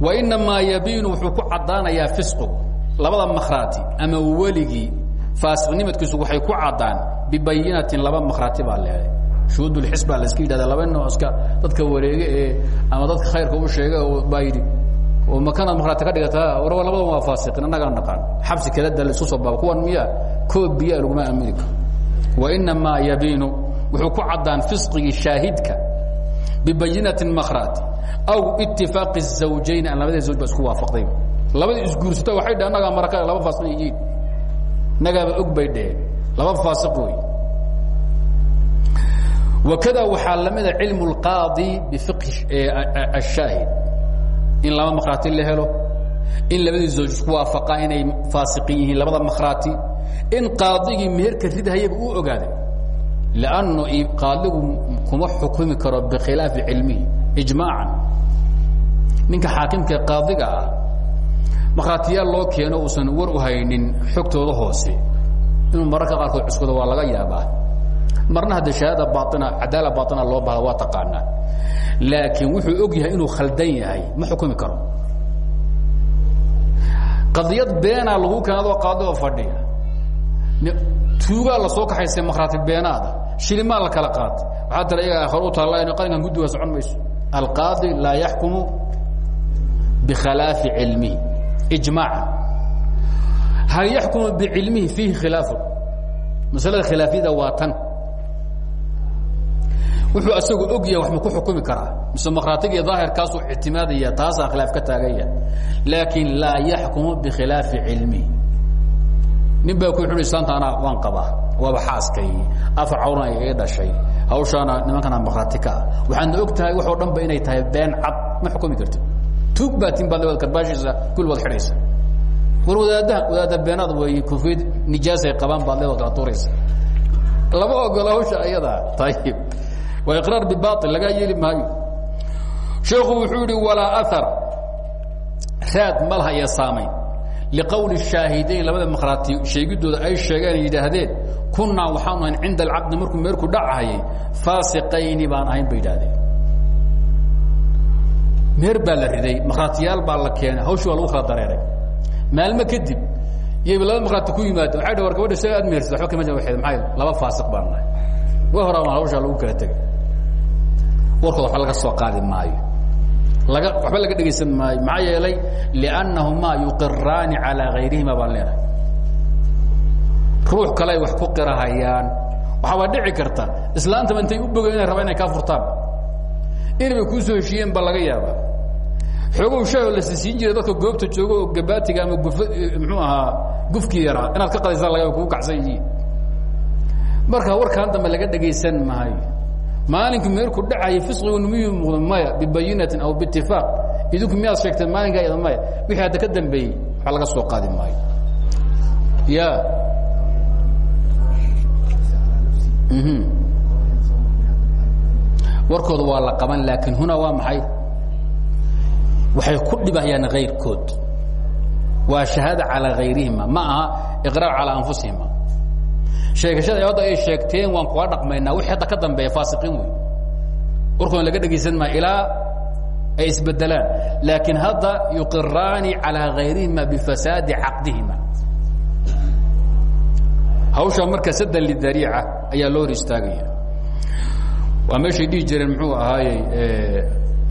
Wainamaa yabiinu wuxuu ku caddaanayaa fisqigu labada makhraati ama weligii faasiqnimadkiisu waxay ku caddaan bibayinatin laba makhraati baa leeday shuhuudulxis baa layska yidhahda laba noo iska dadka wareege ee ama dadka khayrka u sheega baa yidhi oo makanaad makhraati ka dhigata war labadan waa faasiqiin annagaa naqaan. Xabsi kelada la isku soo baaba kuwan miya koob biyaa laguma aamini karo. Wa inamaa yabiinu wuxuu ku caddaan fisqigii shaahidka bibayinati makhraati aw itifaaqi zawjayn aan labada zawj ba isku waafaqday. Labadii isguursata waxay dhah annagaa maraka laba faasiq yihiin innagaaba og bay dheheen laba faasiq wey wakada waxaa lamida cilmu اlqaadi bifiqhi ashaahid in laba makhraati la helo in labadii zooj isku waafaqaa inay faasiqin yihiin labada makhraati in qaadigii meherka ridhayaba uu ogaaday lanno qaadigu kuma xukumi karo bikhilaafi cilmihi ijmaacan ninka xaakimka qaadiga ah makhraatiyaal loo keeno uusan war u haynin xogtooda hoose inuu mararka qaarkood cuskado waa laga yaabaa marna hadde shahaada baaina cadaala baaina loo bahda waa taqaanaa laakiin wuxuu og yahay inuu khaldan yahay ma xukumi karo. Qadiyad beenaa lagu keen adoo qaadi oo fadhiya. Tuugaa la soo kaxaysay makhraati beenaada shilimaa la kala qaatay waxaa tira iyaga hore u taalla in qalinkan guddiga socon mayso. Alqaadi laa yaxkumu bikhilaafi cilmihi ijmaacan hal yaxkumu bicilmihi fiihi khilaafun masalada khilaafyada waa tan wuxuu asagu og yahay wax ma ku xukumi karaa. Mise makhraatiga iyo daahirkaasuu ictimaadaya taasaa khilaaf ka taaganya laakiin laa yaxkumu bikhilaafi cilmihi nin baa ku xui saanta anaa waan qabaa waaba xaaskay afar cawrna iga dhashay hawshaana nimankana makhraati ka ah. Waxaadna og tahay waxoo dhan ba inay tahay been cad ma xukumi karti tuug baa tin baad leewad karbaashiisa kul waad xidhaysa. War wadaadaha wadaada beenaad way kufiyad nijaasay qabaan baad leewad kala tuuraysa lama ogola hawsha ayadaa ayib waa iqraar bibail lagaa yeeli maayo. Sheekhu wuxuu yihi walaa aar raad ma laha iyo saamayn liqowli shaahidayn labada makhraati sheegidooda ay sheegeen yidhaahdeen kunnaa waxaanu ahayn cinda alcaqdi markuu meerku dhacahayay faasiqayni baan ahayn bay meer baa la baa la keenay hawshii lagu kala dareeray. Maalmo kadib iyaba laba makhraati ku yimaado waxay war gabadha isaga aad meersad waba kama waed maay laba faasiq baan nahay wa horaa hawshaa lagu kala tegay warkooda waxba laga soo qaadi maayo. Laga waxba laga dhegaysan maayo. Maxaa yeelay liannahumaa yuqiraani calaa gayrihima baan leenahay ruux kale wax ku qirahayaan. Waxaabaa dhici karta. Islaantaba intay u bogayn inay rabaan inay kaa furtaan. Inay kuu soo heshiiyeen baa laga yaabaa. Xoogow shaho la sisiin jiray dadka goobta joogo oo gabaatiga ama guf muxuu ahaa gufkii yaraa inaad ka qadaysaa laga kugu kacsan yihiin. Marka warkaan dambe laga dhegaysan maayo maalinka meerku dhacaya fisqigu miyuu muuqda? Maya bibayinatin aw biitifaaq idinku miyaad sheegteen maalinkaa ida wixii hadda ka dambeeyey waxba laga soo qaadi maayo. Ya. Warkooda waa la qaban laakiin huna waa maxay? Waxay ku dhibahayaan kayrkood waa shahaada calىa hayrihima ma aha iqraar calىa anfusihima sheegashada ay hadda ay sheegteen waan kula dhaqmaynaa wixii hadda ka dambeeya faasiqiin wey warkoona laga dhegaysan maayo ilaa ay isbedelaan laakiin hadda yuqiraani calىa hayrihima bifasaadi caqdihima hawshaa marka sadan lidariica ayaa loo hor istaagaya waa meeshay dhihi jireen muxuu ahaaye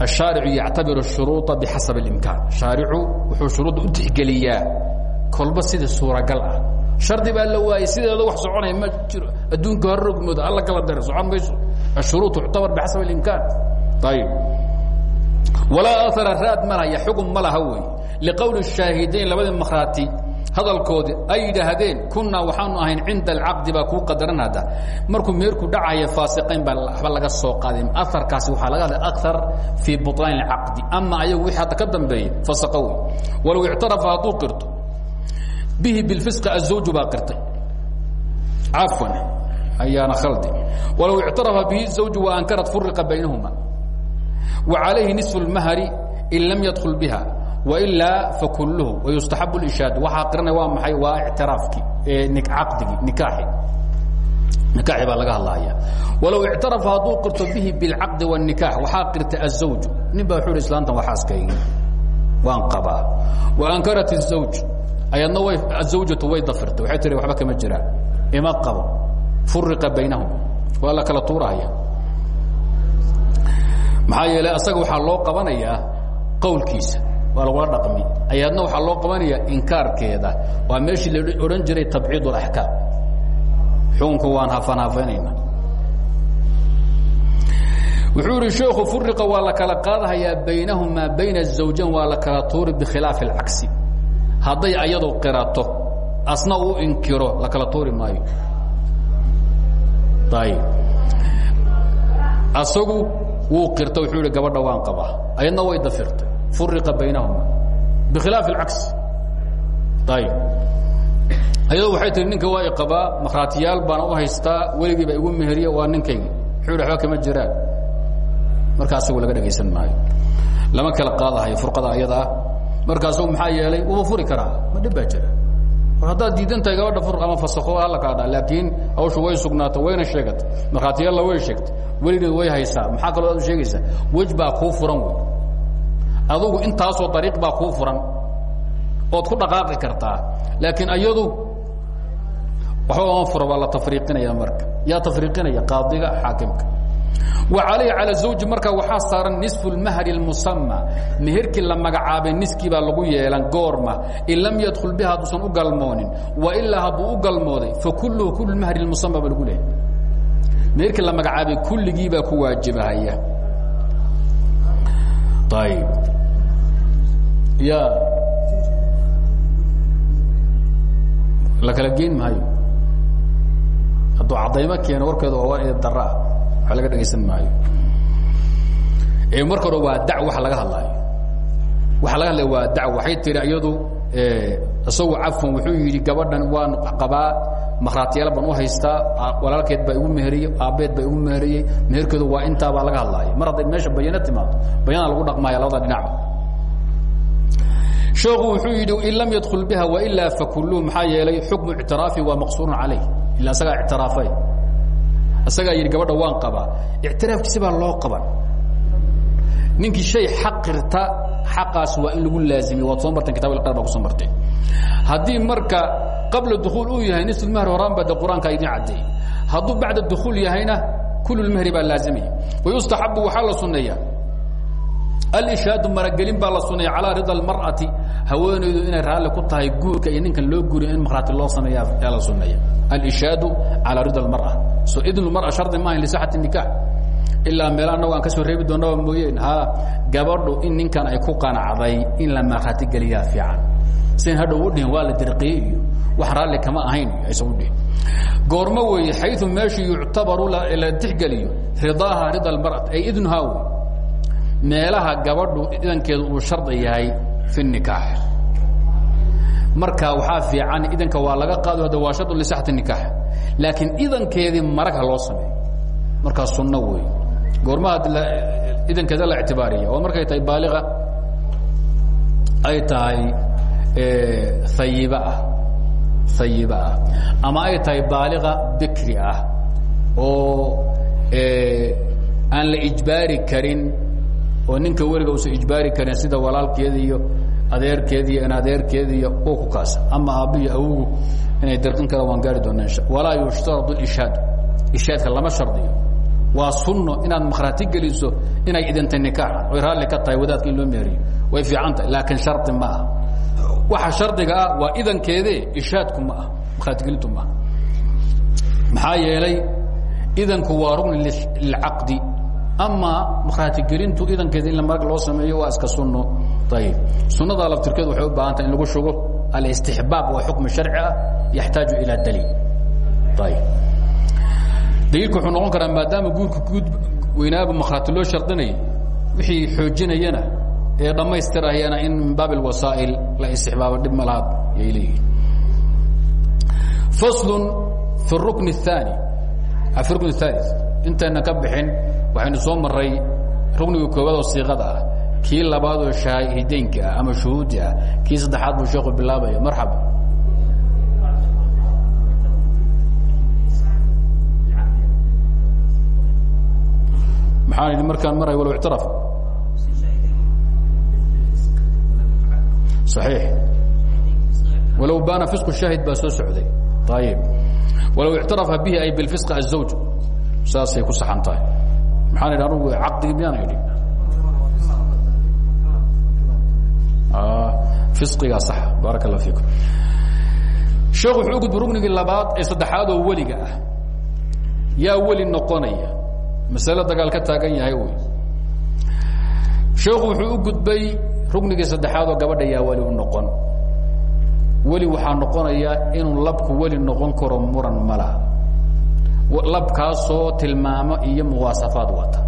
الشhaaricu yactabir الshuruuطa bxasab الimkaan shaaricu wuxuu shuruudda u tixgeliyaa kolba sida suuragal ah shardi baa la waayey sideeda wax soconaya ma jiro adduunka horrogmooda alla kala dare socon mayso الshuruuط tuctabar bxasab الimkaan ayb walaa aara raad ma lahaya xukun ma laha wey liqowli الshaahidayn labadii makhraati hadalkoodii ay yidhaahdeen kunaa waxaanu ahayn cinda alcaqdi baa kuu qadaran hadda markuu meerku dhacaya faasiqayn baa waxba laga soo qaadin aarkaasi waxaa laga hadlay aar fii buطlaan اcaqdi ama ayagu wixii hadda ka dambeeyey fasaqo wey walow ictarafa hadduu qirto bihi bilfisqi azawju baa qirtay cafwan ayaana khaldi walow ictarafa bihi zawju wa ankarat furiqa baynahuma wa calayhi nisfu اlmahri in lam yadkul biha وإlaa fakulhu ويustaxab الإشhaad waxaa qiranaya waa maay waa اctiraafkii caqdigii nikaaxi nikaaxi baa laga hadlaya walow اctarafa hadduu qirto bihi bاlcaqdi والنikaax waxaa qirtay الزawج nin baa wuxu hi islaantan waa xaaskaygi waan qabaa وankarat الزawج ayadna way الزawjatu way dafirtay waxay tihi waxba kama jiraan ima qabo furiqa baynahum waa la kala tuurahaya maxaa yeelay asaga waxaa loo qabanayaa qowlkiisa waa lagula dhaqmi ayaadna waxaa loo qabanaya inkaarkeeda waa meeshii la odhan jiray tabciid اlaxkaam xukunka waan hafanhafanayna wuxuu ihi sheekhu furiqa waa la kala qaadahayaa baynahumaa bayna الزawjayn waa la kala tuuri bikhilaafi اlcagsi hadday ayadu qirato asna uu inkiro la kala tuuri maayo. Ayb asagu wuu qirta wuxuu ihi gabadha waan qabaa. Ayadna way dafirtay. Furiqa baynahuma. Bikhilaaf اlcagsi ayb ayado waxay tihi ninka waa i qabaa makhraatiyaal baana u haystaa weligii baa igu meheriye waa ninkaygi wuxuu hi waba kama jiraan. Marka asagu laga dhegaysan maayo. Lama kala qaadahayo furqada ayada ah marka asagu maxaa yeelay wuba furi karaa. Ma dhib baa jira. War haddaad diidan tahay gabadha fur ama fasakho alla kaa dha laakiin hawshu way sugnaato wayna sheegatay markhaatiyaalla way sheegtay. Weligeed way haysaa. Maxaa kaloo aad u sheegaysaa? Wej baa kuu furan wey. Adugu intaasoo ariiq baa kuu furan. Ood ku dhaqaaqi kartaa. Laakiin ayadu waxba oma fura waa la tafriiqinaya marka. Yaa tafriiqinaya qaadiga xaakimka wa calayhi calى zawji marka waxaa saaran nisfu اlmahri اlmusama meherkii la magacaabay niskii baa lagu yeelan goorma in lam yadkul biha hadduusan u galmoonin wailaa hadduu u galmooday fakuluhu kul mahri اmusama ba lagu leehay meherkii la magacaabay kulligii baa ku waajibahaya ayb ya la kala geyn maayo hadduu caddaymo keeno warkeedu waa waa wax laga dhegaysan maayo. Marka hore waa dac waxa laga hadlaayo. Waxa laga hadlaya waa dac waxay tiri iyadu isagu cafan wuxuu yidhi gabadhan waan qabaa makhraatiyaal baan u haystaa walaalkeed baa igu meheriyey aabbeed baa igu meheriyey meherkeedu waa intaa baa laga hadlaaya mar meesha bayano timaado lagu dhaqmaaya labada dhinacba sheekhu wuxuu yidhi in lam yadkul biha wailaa fakuluu maxaa yeelay xukmu ictiraafi waa maqsuurun calayh. Ila isagaa ictiraafay isagaa yidhi gabadha waan qabaa. Ictiraafkiisi baa loo qaban ninkii shay xaq qirta xaqaas waa in lagu laazimiyo waad soo kitab qar baa kuso marteen haddii marka qabla dukuul uu yahay nisfulmahri horaan baa de idin caddeeyey hadduu bacda dukuul yahayna kululmahri baa laazimaya wayustaxabu waxaa la sunneeyaa alishaadu maragelin baa la suneeya calaa rida almar'ati haweenaydu inay raalli ku tahay guurka iyo ninkan loo guuriyo in markhaati loo sameeya yaa la suneeya alishaadu calaa rida almar'a so idnulmar'a shardi maaha lisaxati nikaax. Ilaa meel annago aan ka soo reebi doonaba mooyeen ha gabadhu in ninkan ay ku qanacday in la markhaati geliyaa fiican. Sian hadhow u dhihin waa la dirqiye wax raalli kama ahayn aysan u dhihin. Goormo weeye xayu meeshu yuctabaru la tixgeliyo ridaaha rida almar'at ay idnuhaa wey meelaha gabadhu idankeedu uu shardi yahay fi nikaax. Marka waxaa fiican idanka waa laga qaado hadda waa shardu lisaxati nikaax. Laakiin idankeedii marag ha loo sameeyo. Markaa sunno wey goormaha idankeeda la ictibaariya oo markay tahay baaliga ay tahay ayiba ah. Ayiba ah. Ama ay tahay baaliqa bikri ah. Oo aan la ijbaari karin oo ninka weliga usan ijbaari karin sida walaalkeeda iyo adeerkeeda iyo inadeerkeeda iyo u ku kaasa ama aabbihi awogu inay darqin kara waan gaari doonaa walaa yushtaradu ishaad ishaadka lama shardiyo waa sunno inaad makhraati geliso inay idintay nikaaxa oy raalli ka tahay wadaadka in loo meeriyo way fiican tahay laakiin shardi ma ah waxa shardiga ah waa idankeede ishaadku ma ah makhraatigelintu ma ah maxaa yeelay idanku waa rugni lilcaqdi ama makhraatigelintu idankeeda in marag loo sameeyo waa iska sunno ayib sunnadaa laftirkeedu waxay u baahan tahay in lagu shugo alistixbaab waa xukmi sharci ah yaxtaaju ilaa daliil ayib daliilku wuxuu noqon karaa maadaama guurka guud weynaaba makhraati loo shardinayay wixii xoojinayana ee dhammaystirayana in min baab اwasaa'il la istixbaabo dhib ma laha yay leeyihin faslu fi الrukn الثaanي fi rukn الثالث intayna ka bixin waxaynu soo maray rukniga koobaad oo siiqada ah. Kii labaad oo shaahideynka ah ama shuhuudi ah. Kii saddexaad buu sheeku bilaabaya marxaba. Maxaan markaan maray walow ictiraf. صaxiix walow baana fisqu shaahid baa soo socday. Ayib walow ictarafa bihi ay bilfisqi azawj saasay ku saxan tahay maxaan idhi anugu caqdigi miyaan idhi fisqigaa sax baaraka allah fiikum. Sheekhu wuxuu u labaad ee saddexaad oo weliga ah. Yaa weli noqonaya masale dagaal taagan yahay wy sheekhu wuxuu gudbay rugnigii saddexaad oo gabadha yaa weli noqon. Weli waxaa noqonaya inuu labku weli noqon karo muran malaha labkaasoo tilmaamo iyo muwaasafaad wata.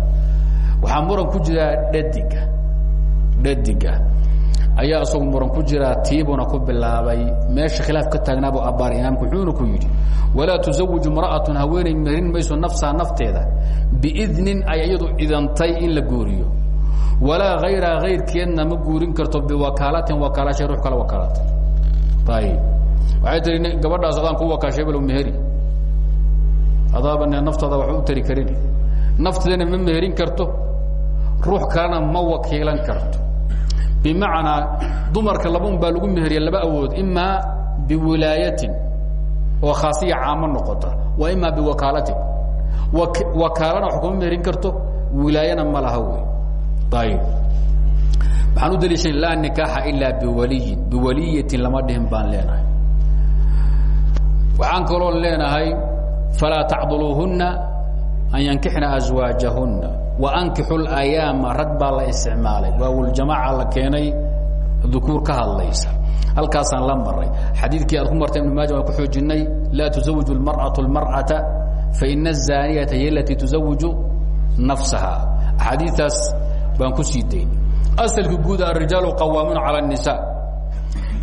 Waxaa muran ku jiraa dhadiga dhadiga ayaa isagu muran ku jiraa tiibuna ku bilaabay. Meesha khilaaf ka taagnaabuu abbaar imaamku wuxuuna ku yidhi walaa tuzawiju imra'atun haweeney merin mayso nafsaha nafteeda. Biidnin ay iyadu idantay in la guuriyo. Walaa hayraha hayrkeedna ma guurin karto biwakaalatin wakaalashay ruux kala wakaalatay ayib waxay tihi gabadhaas adaan ku wakaashay balow meheri adaaba ne naftaada wax u tari karin. Nafteedana ma meherin karto. Ruux kalena ma wakiilan karto. Bimacnaa dumarka labaun baa lagu meheriya laba awood. Imaa biwilaayatin. Oo khaasiya caamo noqota. Wa imaa biwakaalatin wakaalana wax kuma meherin karto. Wilaayana ma laha wey ayib maxaan u daliishan laa nikaaxa ilaa biwaliyin. Biwaliyatin lama dhihin baan leenahay. Waxaan kaloon leenahay falaa tacduluuhunna an yankixna aswaajahunna waankixu layaama rag baa la isticmaalay waawuljamaaca la keenay dukuur ka hadlaysa halkaasaan la maray xadiidkii aad ku martay ibnu maaja waan ku xoojinay laa tuzawiju اlmarأaةu اlmarأaةa faina الzaaniyata hiy alatii tuzawiju nafsaha axaadiiaas baan ku sii dayn asalka guud arijaalu qawaamuuna calى الnisa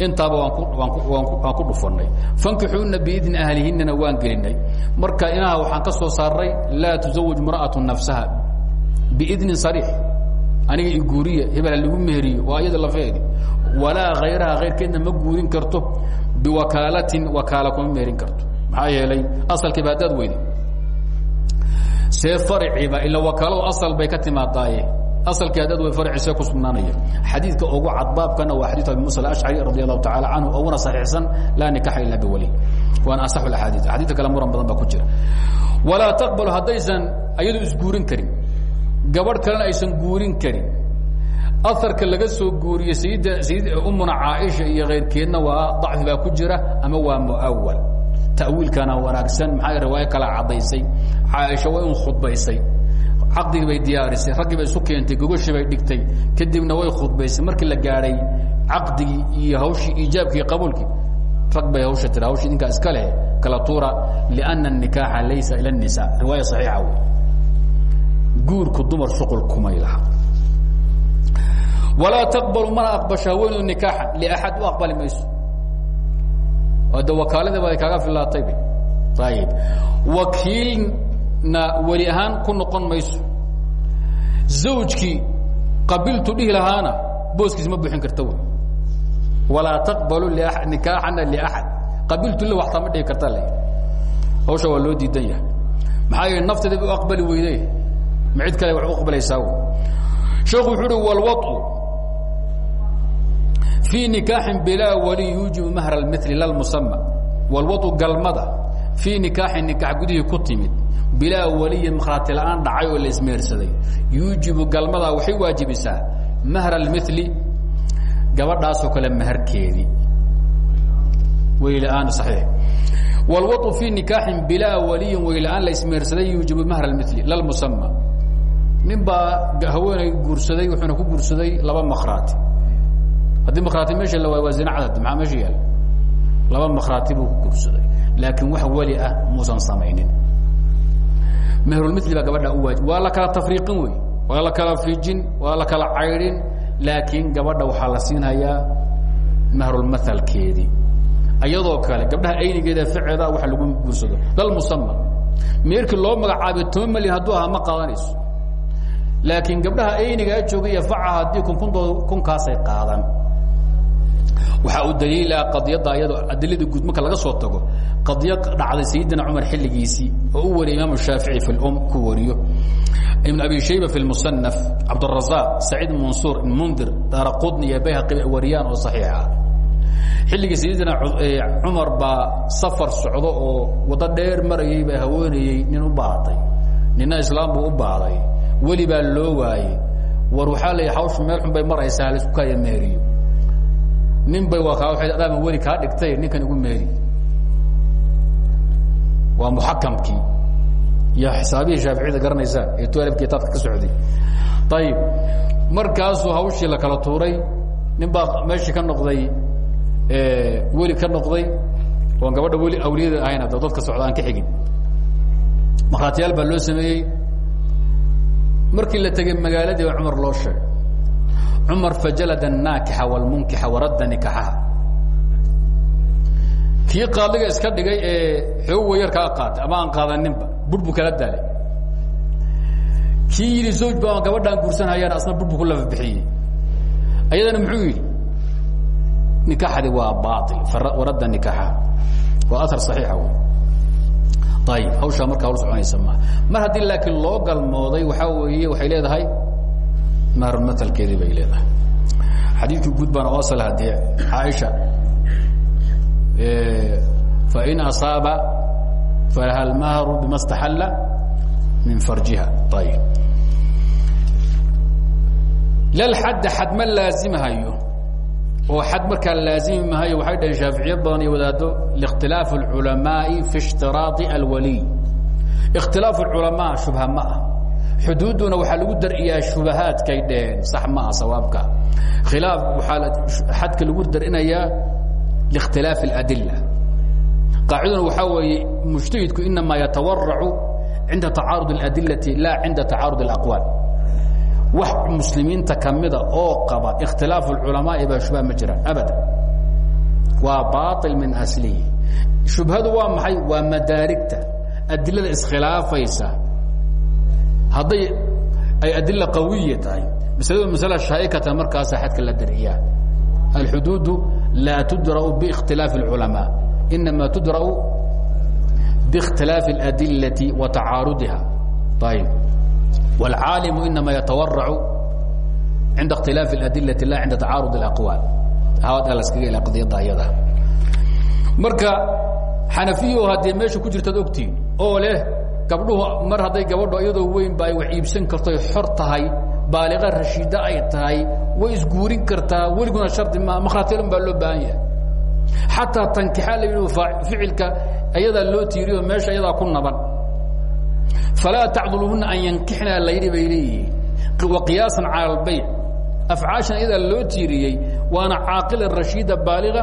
intaaba waan ku dhufanay. Fankixuuna biidni ahlihinana waan gelinay. Marka inaha waxaan ka soo saaray laa tuzawij mra'aةu nafsaha. Biidnin sariix. Aniga i guuriya hebel ha lagu meheriyo waa iyada lafeedi. Walaa hayraha kayrkeedna ma guurin karto biwakaalatin wakaala kuma meherin karto. Maxaa yeelay asalkiiba haddaad weyda see farciba ila wakaaladu asal bay ka timaadaaye asalkii haddaad wey farci see ku sugnaanaya. Xadiidka ugu cadbaabkana waa xadiid abi musa alashcari radi allahu tacaala canhu uguna saxiixsan laa nikaxa ila biwali. Waana asaxu axaadiid axaadiidka kale muran badan baa ku jira. Walaa taqbalu haddaysan ayadu isguurin karin. Gabadh kalena aysan guurin karin. Aarka laga soo guuriye sayida sayid umuna caaisha iyo kayrkeedna waa dacfi baa ku jira ama waa muawal ta'wiilkana wanaagsan. Maxaa riwaayo kala caddaysay? Caaisha way un khudbaysay xaqdii bay diyaarisay raggii bay isu keentay gogoshii bay dhigtay. Kadibna way khudbaysay. Markii la gaadhay caqdigii iyo hawshii iijaabkii qabuulkii rag bay hawsha tira hawshii idinkaa iska leh kala tuura lianna anikaaxa laysa ila annisaa. Riwaaya saxiixa wey guurku dumar shuqul kumay laha walaa taqbalu mana aqbasho haweeneedu nikaaxa liaxad u aqbali mayso. Oo de wakaaladii ba ay kaaga filaatayb wakiil wakiilna weli ahaan ku noqon mayso. Zawjkii qabiltu dhihi lahaana booskiis ma buuxin karta wy walaa taqbalu nikaaxana liaxad qabiltu la waxtaa ma dhihi karta l hawsha waa loo diidan yahay. Maxaa yeele nafteeda aqbali weyde ma kale wax u aqbalaysaa sheekhu wuxuu uhi walwau fii nikaaxin bilaa wali yuujibu mahra اlmili lalmusama walwau galmada fii nikaaxi nikaax gudihii ku timid bilaa waliyin makhraati la'aan dhacay oo la ismehersaday yuujibu galmadaa waxay waajibisaa mahra almili gabadhaasoo kale maharkeedii weyla-aan saxiix. Wlwau fii nikaaxin bilaa waliyin weyla-aan la ismehersaday yuujibu mahra almili lalmusama nin baa haweenay guursaday wuxuuna ku guursaday laba makhraati haddii makhraati meesha la waay waa zinacad maaa meesha yaal? Laba makhraati buu ku guursaday laakiin wax weli ah muusan samaynin. Mehrulmili baa gabadha u waajib. Waa la kala tafriiqin wey. Waa la kala fiijin. Waa la kala caydhin laakiin gabadha waxaa la siinhayaa mahrulmaalkeedii ayadoo kale gabdhaha aynigeeda ficeeda waa lagu guursado. Lalmusama meerkii loo magacaabay toban hadduu ahaa qaadanayso. Laakiin gabdhaha aynigaa jooga iyo faca haddii kunkuntooda kunkaasay qaadan waxaa u daliila qadiyadda ayado adilada guud laga soo tago qadiyo dhacday sayidina cumar xilligiisii oo u wariya imaam shaafici fi lum ku wariyo. Ibn abi shayba fi musanaf cabdrazaq saciid mansuur mundir daara qudni iyo bayhaqi wariyaan oo saxiix ah. Xilligii sayidina cumar baa safar socdo oo waddo dheer marayay baa haweenayey nin u baahatay. Nina islaam buu u baahday weli loo waayey war waxaa la hawshu meel xun bay maraysaa la isku kaya meeriyo nin bay waa adaama weli kaa dhigtay ninkan igu meeri waa muxakamkii iyo xisaabihii shaaficiyada garanaysaa ee tualifkii taadka ka socday. Ayib markaasuu hawshii la kala tuuray nin baa meeshii ka noqday weli ka noqday oon gabadha weli awliyada ahayn hadda dadka socda aan ka xigin. Makhraatiyaal baa loo sameeyey. Markii la tegey magaaladii baa cumar loo sheegay cumar fajalada naakixa wlmunkixa waradda nikaxaha kii qaadiga iska dhigay ee xoogo yarkaa qaatay ama aan qaadaninba burbu kala daalay. Kii yidhi zoj ba gabadhaan guursanhayaan asna burbu ku lafa bixiyey. Ayadana muxuu yidhi nikaxdi waa baail waradda nikaxaha waa aar saxiixa ayib hawshaa markaa hol soconaysa ma mar haddii laakiin loo galmooday waxaa weeye waxay leedahay maarulmatalkeedii bay leedahay xadiidkii guud baana oo asal hadee caaisha fain asaaba falaha almahru bima staxalla min farjiha ayib lalxadda xad ma laazimahayo oo xad markaa laazimi mahayo waxay dhaheen shaaficiya badan iyo wadaado likhtilaaf اlculamaaءi fi اshtiraaطi alwaliy ikhtilaaf اculamaa shubha ma ah xuduudduna waxaa lagu dariyaa shubahaadkay dheheen sax ma ah sawaabka khilaaf waxaa xadka lagu darinayaa likhtilaaf اladila qaaciduna waxaa weeye mujtahidku inamaa yatawaracu cinda tacaarud اladilati la cinda tacaarud اlaqwaal wax muslimiinta kamida oo qaba ikhtilaaf اculamaai baa shubha ma jiraan abada waa baail min aslihi shubhadu waa maxay waa madaarigta adilada iskhilaafaysa hadday ay adila qawiya tahay masladu masla shaaikata markaasa xadka la dariyaa alxuduudu laa tudra'u biاkhtilaafi اlculamaa inama tudra'u biاkhtilaafi اladilati wa tacaarudiha ayb wاlcaalimu inama yatawaracu cinda اkhtilaafi اladilati la cinda tacaarud اlaqwaal hawada laskaga ila qadiyadda ayada marka xanafiyo haddee meesha ku jirtaad ogtiin oo leh gabdhuhu mar hadday gabadho iyadoo weynba ay wax iibsan karto xor tahay baaliqa rashiida ay tahay way isguurin kartaa weliguna shardi ma makhraatiilun baa loo baahan yahay. Xataa tankixaa la yidhi loo tiiriyo meesha ayadaa ku naban. Falaa tacduluhuna an yankixna la yidhi bay leeyihiin. Wa qiyaasan cala albayc afcaashan ayadaa loo tiiriyey waana caaqila rashiida baaliga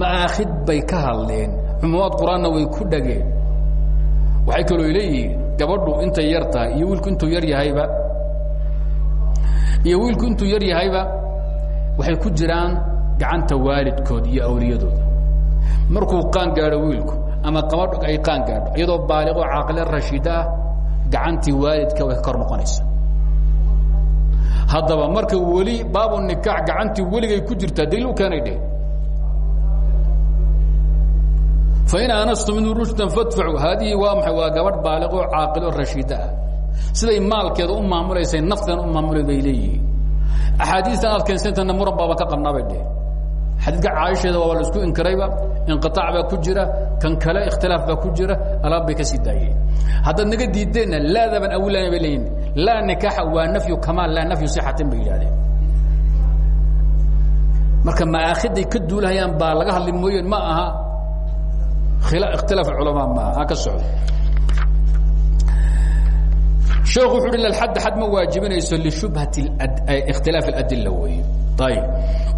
ma'aakhid bay ka hadleen. Cumumaad qur'aanna way ku dhageen waxay kaloo leeyihiin gabadhu intay yar tahay iyo wiilku intuu yar yahayba. Iyo wiilku intuu yar yahayba waxay ku jiraan gacanta waalidkood iyo awliyadooda. Markuu qaan gaadho wiilku ama gabadhu ay qaan gaadho iyadoo baaliqoo caaqile rashiida ah gacantii waalidka way kor noqonaysa haddaba marka weli baabu nikaax gacantii weligay ku jirtaa daliil u keenay dheh fain aanastum minhu rushdan fadfacu haadihi waa maay waa gabadh baaliqoo caaqilo rashiida ah siday maalkeeda u maamulaysay nafteena u maamulay bay leeyihiin axaadiistan aad keensantana muran baaba ka qabnaabay dheh xadiidka caaisheeda waaba la isku inkirayba inqiaac baa ku jira kan kale ikhtilaaf baa ku jira alaab bay ka sii daayeen haddaad naga diideenna laadaban awilana bay leeyihiin laa nikaaxa waa nafyu bay baa laga hadli mooyeen ma aha ikhtilaaf culamaa maaha ha ka socdo sheekhu wuxu uhi lxad xad ma waajibinayso lishubhat ikhtilaaf اadila wey ayb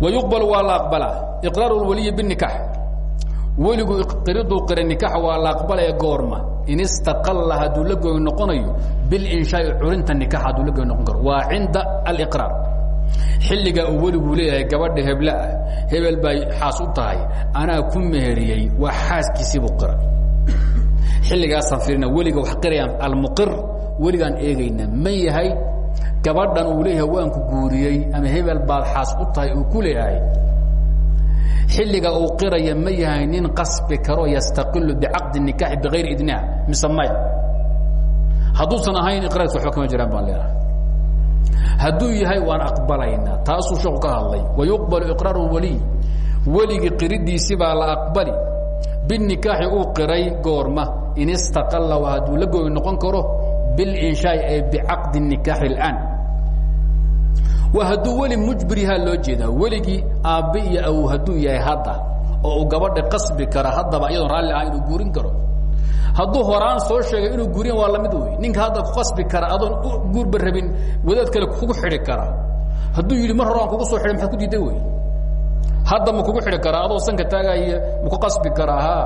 wayuqbal waa la aqbalaa iqraar اwaliyi bاnikaax weligu qiriduu qira nikaax waa la aqbalaya goorma in istaqala hadduu la goy noqonayo bilinshaai curinta nikaax hadduu la goy noqon karo waa cinda aliqraar xilligaa uu weliguu leeyahay gabadha hebleah hebel bay xaas u tahay. Anaa ku meheriyey waa xaaskiisiibuu qira xilligaasaan fiirina weliga wax qirayaan almuqir weligaan eegayna ma yahay gabadhan uu leeyahay waanku guuriyey ama hebel baad xaas u tahay uu ku leeyahay. Xilliga uu qiraya ma yahay nin qasbi karo yastaqilu bicaqdi nikaaxi bigayri idniha mise maya. Hadduusan ahayn iqraarkiis waxba kama jiraan baan leenahay hadduu yahay waan aqbalaynaa taasuu sheeku ka hadlay. Wayuqbalu iqraaru waliy weligii qiridiisi baa la aqbali. Binikaaxi uu qiray goorma. In istaqala hadduu la gooy noqon karo bilinshaai ee bicaqdi nikaaxi اlaan waa hadduu weli mujbir yahaa loo jeedaa weligii aabbe iyo awow hadduu yahay hadda oo uu gabadha qasbi kara haddaba iyadoon raalli ahaa inuu guurin karo hadduu horaan soo sheegay inuu guuriyan waa la mid wey ninka hadda ku qasbi kara adoon u guurba wadaad kale kugu xidhi kara. Hadduu yidhi mar hore kugu soo xidhay maxaad ku diiday wey hadda ma kugu xidhi karaa adoo sanka taagaya maku qasbi karaa ha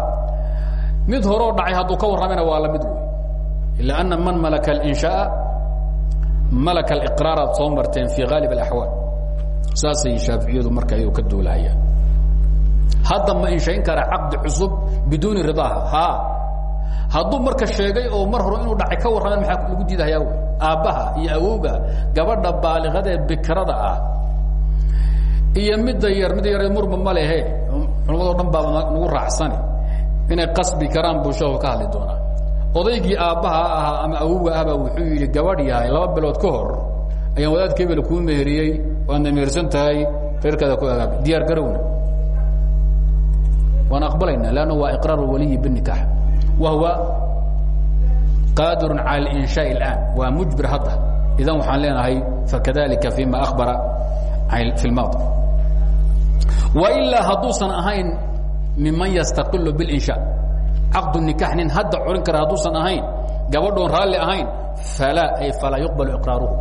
mid horoo dhacay hadduu ka warramayna waa la mid wey ila ana man malaka alinshaaa malaka aliqraar aad soo marteen fii haalib alaxwaal saasay shaaficiyadu marka ayuu ka duulahayaan hadda ma inshayn karaa caqdi cusub biduuni ridaaha. Ha hadduu marka sheegay oo mar hore inuu dhacay ka warraman maxaa lagu diidahayaa aabbaha iyo awowga gabadha baaliqadee bikrada ah. Iyo midda yar midda yar murma ma lehe. Culamado dhan baa nagu raacsani. Inay qasbi karaan buu ka hadli doonaa. Odaygii aabbaha ahaa ama awowga ahbaa wuxuu yidhi gabadh yahay laba bilood ka hor ayaan wadaadka hebel kuu meheriyey waadna tahay reerkaada ku agaag diyaar garowna. Waan aqbalayna lanna waa iqraar waliyi binikaax wa huwa qaadir calى inshaء اlآn waa mujbir hadda idan waxaan leenahay fakadalika fima akhbara fi اlmaadi wailaa hadduusan ahayn miman yastaqilu biاlinshaء caqdu nikax nin hadda curin kara hadduusan ahayn gabadhoon raalli ahayn falaa ay falaa yuqbalu iqraaruhu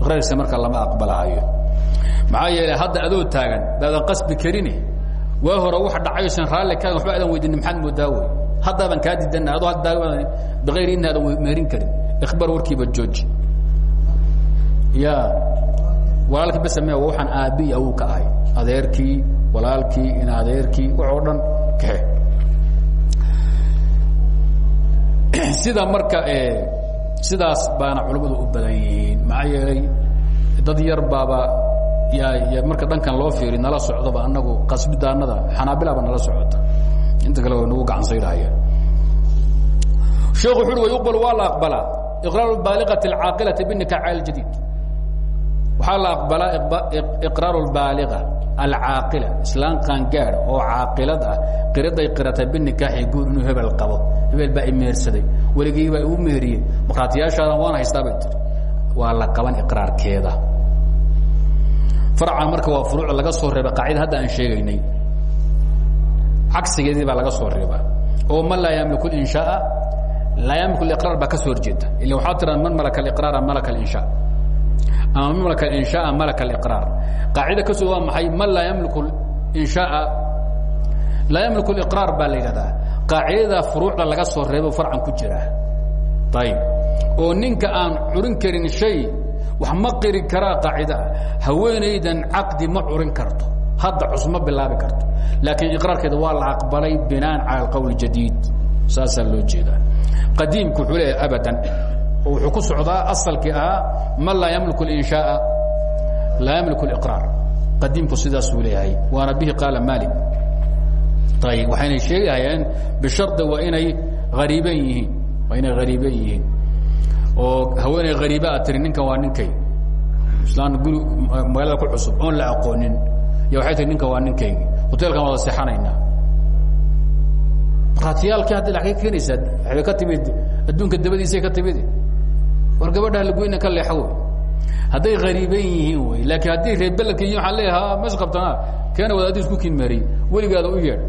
iqraarkiisa marka lama aqbalahayo maxaa yeelay hadda adoo taagan baadan qasbi karine waa hore wax dhacaysan raalli kaagan waxba adan weydini maxaad moodaa wey haddaaban kaa diidana adoo hadda biayri inaadan meerin karin. Ikhbar warkiiba jooji ya walaalkii bas me waxaan aabbi awow ka ahay. Adeerkii walaalkii in adeerkii wax oo dhan kaxe sida marka sidaas baana culammadu u badan yihiin. Maxaa yeelay dad yar baaba ya marka dhankan loo fiiri nala socdoba anagu qasbidaanada xanaabilaaba nala socota inta kale way nagu gacansaydhahayeen sheekhu wuxu uhi wayuqbal waa la aqbalaa iqraaru baaliqati alcaaqilati binikaax cala ljadiid waxaa la aqbalaa iqraaru lbaaliqa alcaaqila islaan oo caaqilad ah qiraday qiratay binikaaxi guur inuu hebel qabo hebel baa imehersaday weligii baa igu meheriyey markhaatiyaashaadan waan haystaa bay qaban iqraarkeeda. Farca marka waa furuuc laga soo reebay qaacida hadda aan sheegaynay cagsigeedii baa laga soo reebaa. Oo man laa yamliku inshaaa laa yamliku iqraar baa ka soo horjeeda. Ila waxaa tiraa man malaka iqraara malaka insha ama man malaka inshaaa malaka iqraar. Qaacida ka soo waa maxay? Man laa yamliku inshaaa laa yamliku iqraar baa la yidhahdaa. Qaacidada furuucda laga soo reebo farcan ku jira. Ayib oo ninka aan curin karin shay wax ma qiri karaa qaacidaa haweenaydan caqdi ma curin karto hadda cusma bilaabi karto. Laakiin iqraarkeeda waa la aqbalay binaan cala alqowl jadiid. Saasaa loo jeedaa. Qadiimku wuxuu leeyahay abadan. Oo wuxuu ku socdaa asalkii ahaa man laa yamliku اlinshaaa laa ymliku اliqraar qadiimku sidaasuu leeyahay. Waana bihi qaala malik ayb waxayna sheegahayeen bishardi waa inay hariiban yihiin. Waa inay hariiban yihiin. Oo haweeney hariiba a tiri ninkan waa ninkay. Islaan guri magaalada ku cusub oon la aqoonin y waxay tii ninkan waa ninkaygi. Hoteelkan wada seexanaynaa markhaatiyaalkii hadda lagay keenaysaa waxbay ka timid adduunka dabadiisay ka timid. War gabadha lagoyna ka leexo wey. Hadday hariiban yihiin wy laakiin haddii reer beledka yihiin waaa leeyaha mas qabtana keena wadaadii isku kinmariy weligaada u yeedh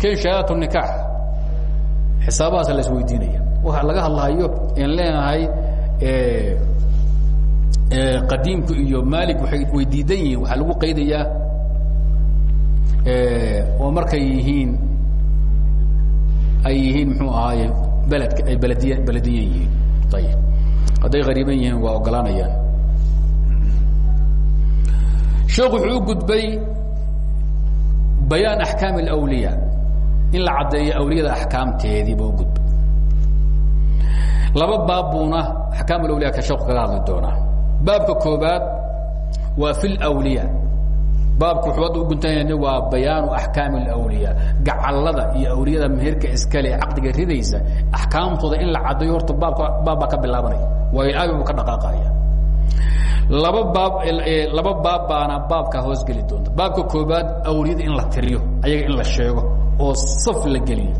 keen shahaadatu nikaax. Xisaabahaasa la isweydiinaya. Waxa laga hadlahayo en leenahay qadiimku iyo maalik waay way diidan yihiin. Waxaa lagu qaydayaa oo markay yihiin ay yihiin mxuu ahaaye beledka ay belediy belediyan yihiin. Ayib hadday hariiban yihiin waa ogolaanayaan u gudbay bayaan axkaam اlawliya in la caddeeyo awliyada axkaamteedii buu ugudbay laba baab buuna axkaam alawliya ka sheeku kaga hadli baabka koobaad waa fi اlawliya baabku wuxuu hadda u guntanaya waa bayaanu axkaam اlawliya gacallada iyo awliyada meherka iskale caqdiga ridaysa axkaamtooda in la caddeeyo horta baabka baab baa ka bilaabanaya. Waayo aabi buu ka dhaqaaqaya. Laba baab laba baab baana baabkaa hoosgeli doonta. Baabka koobaad awliyada in la tiriyo ayaga in la sheego oo saf la geliyo.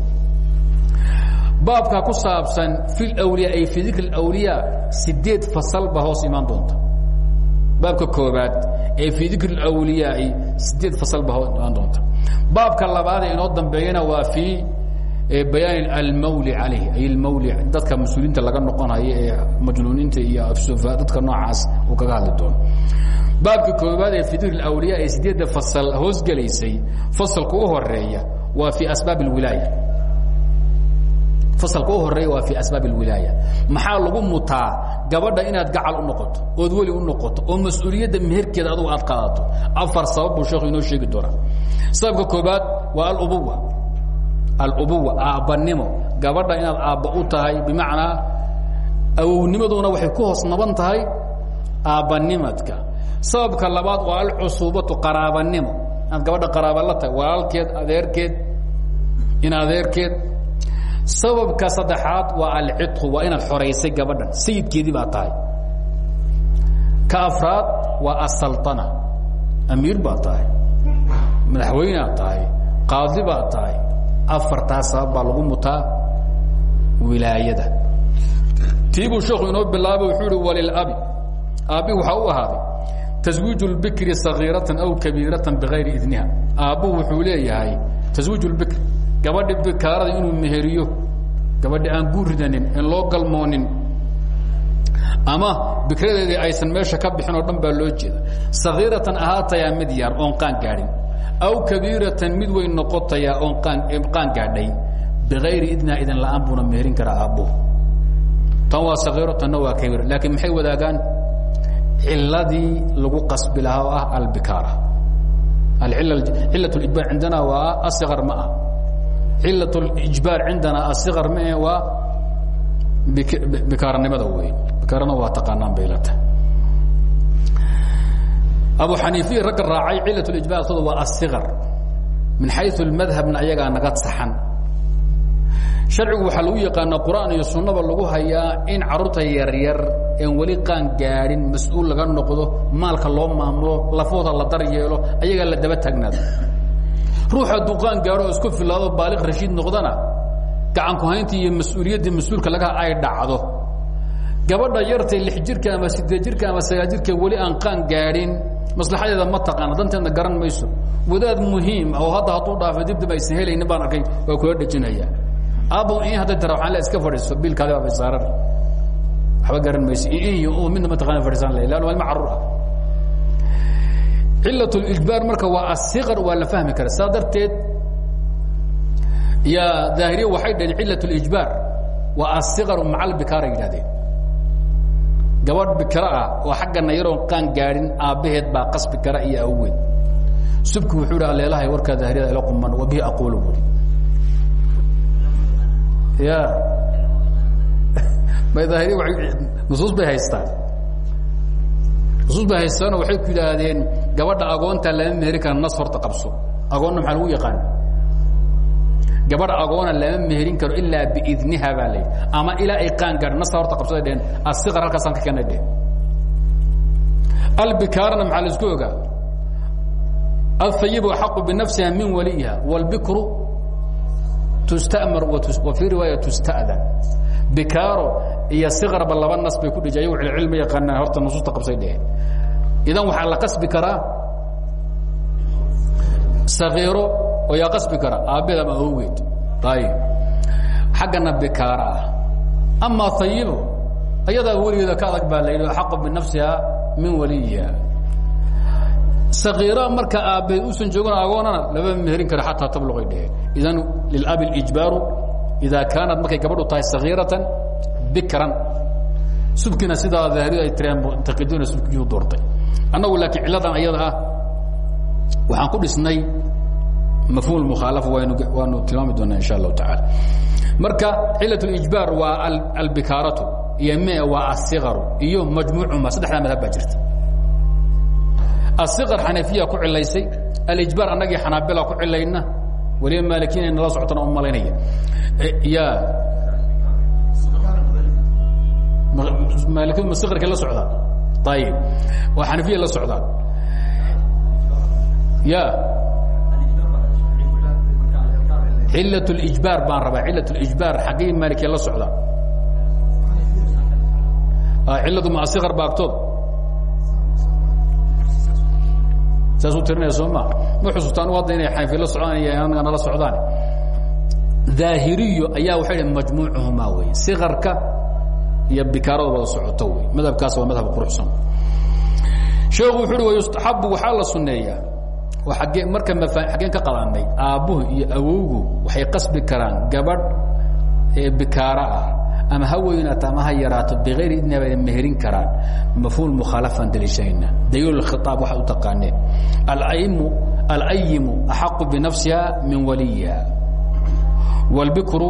Baabka ku saabsan fi lawliya ay fi dikri sideed fasal ba hoos imaan doonta. Baabka koobaad ee fii dikri awliyaai sideed fasal ba imaan doonta. Baabka labaad ee inoo dambeeyana waa fii bayaan almawli alayh ay mawli dadka mas'uuliinta laga noqonayo ee majnuuniinta iyo afsufa dadka noocaas uu kaga hadli doono. Baabka koowaad ee fii dikri awliyaa ee sideedda fasal hoosgelaysay fasalka u horreeya waa fii asbaab اlwilaaya fasalka u waa fi asbaab اlwilaaya maxaa lagu mutaa gabadha inaad gacal u noqoto ood weli u noqoto oo mas'uuliyadda meherkeeda adugu aad qaadato? Afar sabab buu sheekhu inoo sheegi doonaa. Sababka koobaad waa alubuwa alubuwa aabbanimo. Gabadha inaad aabba u tahay bimacnaa awownimaduna waxay ku hoos naban tahay aabbanimadka sababka labaad waa alcusuubatu qaraabanimo inaad gabadha qaraaba la tahay walaalkeed adeerkeed in adeerkeed sababka saddexaad waa alcidqu waa inaad xoraysay gabadhan sayidkeedii baa tahay. Ka afraad waa asalطana amiir baad tahay. Madaxweyneaad tahay. Qaadi baad tahay. Afartaa sabab baa lagu mutaa wilaayada. Tiibuu sheekhu inoo bilaaba wuxuu ihi walilabi aabbi waxaa u ahaaday taswiiju اlbikri sagiiratan aw kabiiratan bikayri idniha. Aabbuhu wuxuu leeyahay taswiij bikr gabadhi bikaarada inuu meheriyo gabadhi aan guuridanin in loo galmoonin ama bikradeedii aysan meesha ka bixin oo dhan loo jeeda. Sakiiratan ahaatayaa mid yar oon qaan gaadhin. Aw kabiiratan mid weyn noqotayaa oon qaan gaadhay. Biayri idnaa idin la'aan buuna meherin karaa aabbuhu tan waa sakiiro tanna waa kabiir maxay wadaagaan? Ciladii lagu qasbi lahaa oo ah albikaara. Cila ijma cindana waa asar ma ah cilaة اijbaar cindana aصغar mae waa bikaaranimada wey bikaarana waa taqaanaan baylata abu xaniifiya ragga raacay cilaة اijbaar tooda waa aصغar min xayثu اmadhabna ayagaa naga saxan sharcigu waxaa lagu yaqaanaa qur'aan iyo sunnaba lagu hayaa in carruurta yaryar een weli qaan gaadhin mas-uul laga noqdo maalka loo maamulo lafooda la dar yeelo ayagaa la daba taagnaado ruux hadduu qaan gaadho oo isku filaado baaliq rashiid noqdana gacanku hayntii iyo mas'uuliyaddii mas'uulka lagaha ay dhacdo gabadha yartay lix jirka ama sideed jirka ama sagaal jirka weli aan qaan gaadhin maslaxadeeda ma taqaana danteedna garan mayso wadaad muhiim oo hadda hadduu dhaafo dibdib aysan helaynin baan arkay waa kula dhejinaya aabbo in hadday tara waxaan iska fadhiiso biilkaadi baa waxba garan mayso iyo midna mataqana fadhiisaan le lan waa ilma carruur ah cilaة اlijbaar marka waa asiqar waa la fahmi kara saa darteed ya daahiriya waxay dhaheen cilaة اlijbaar waa asiqar maca albikaara yidhahdeen gabadh bikra ah oo xaggana yaroon qaan gaadhin aabbaheed baa qasbi kara iyo aweed subki wuxuu hi aleelahay warkaa daahiriyada ila quman wa bihi aquulu buri ya may daahiriya nusuus bay haystaan nusuus ba haysano waxay ku yidhaahdeen gabadha agoonta lama meherin kara nas horta qabso. Agoonna maxaa lagu yaqaan gabadh agoona lama meherin karo ilaa biidniha baa la ama ilaa ay qaan gaadh nasa horta qabsada dheen asiqar halkaasaan ka keenay dheen albikaarna maxaa la isku ogaa? Alhayibu axaqu binafsiha min waliyiha wاlbikru tustamar fii riwaaya tusta'dan. Bikaaro iyo siqarba laba nas bay ku dhiji ayagu cilcilma yaqaanaan horta nusuusta qabsay dheheen idan waxaa la qasbi karaa? Sakiiro oo yaa qasbi kara. Aabbeed ama awgeed ayib xaggana bikaara. Ah amaa ayibo ayadaa weligeeda ka adag baa la yidhi axaqu binafsiha min waliyiha. Sakiira marka aabbeed uusan joogin agoonana lama meherin kara xataa tabluqay dheheen idan lilabi اlijbaaru ida kaanat markay gabadhu tahay sakiiratan bikran subkina sidaa daahirida ay tireen muctaqiduuna subkiyuu doortay annagu laakiin cilladan ayada ah waxaan ku dhisnay mafhum mukhaalaa waynu waanu tilmaami doonaa insha allahu tacaala. Marka cilat اlijbaar waa albikaaratu iyo me waa asiqaru iyo majmuucuma saddexdaa madhab baa jirta. Asiqar xanafiya ku cilaysay alijbaar annagii xanaabila ku cilayna weliba maalikiin ay nala socotana u malaynaya ya. Maalikiin ma siqarkay la socdaan ayib waa xanafiya la socdaan ya. Cila اlijbaar baan rabaa. Cila اlijbaar xaggay maalikee la socdaan ah, ciladu ma asikar baagtood. Saas u tirinaya soo ma? Ma xusuustaan u hadda inay xanafiye la socdaan iyo anagana la socdaan. Daahiriyo ayaa waxay dhi majmuucuhumaa wey sikarka iyo bikaarada wada socoto wey madhabkaas waa madhab quruxsan. Sheekhu wuxu uhi wayustaxabu waxaa la sunneeyaa. Agee marka xaggeen ka qadanay aabbuhu iyo awowgu waxay qasbi karaan gabadh bikaara ah ama ha weynaato ama ha bay meherin karaan. Mafhuum mukhaalafaan daliishanayna daliil khiaab waxaad u taqaaneen alaimu alayimu axaqu binafsiha min waliyiha wاlbikru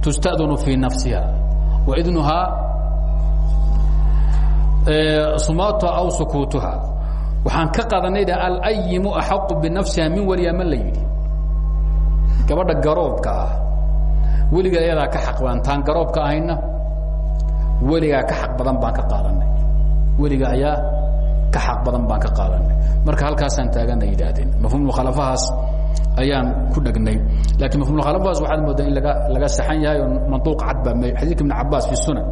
tustadanu fii nafsiha waidnuhaa sumaatuha aw sukuutuha. Waxaan ka qadanay alayimu axaqu binafsiha min waliha ma la yidhi. Gabadha garoobka ah. Weligaa ayadaa ka xaq badan. Taan garoobka ahayna weligaa ka xaq badan baan ka qaadanay. Weliga ayaa ka xaq badan baan ka qaadanay. Marka halkaasaan taagana yidhaahdeen. Mafhum mukhalafahaas ayaan ku dhegnay lakiin mafhum mukhalafahaas waxaad moodaa in laga laga saxan yahay oo manduuq cad baa xadiidka ibn cabaas fi sunan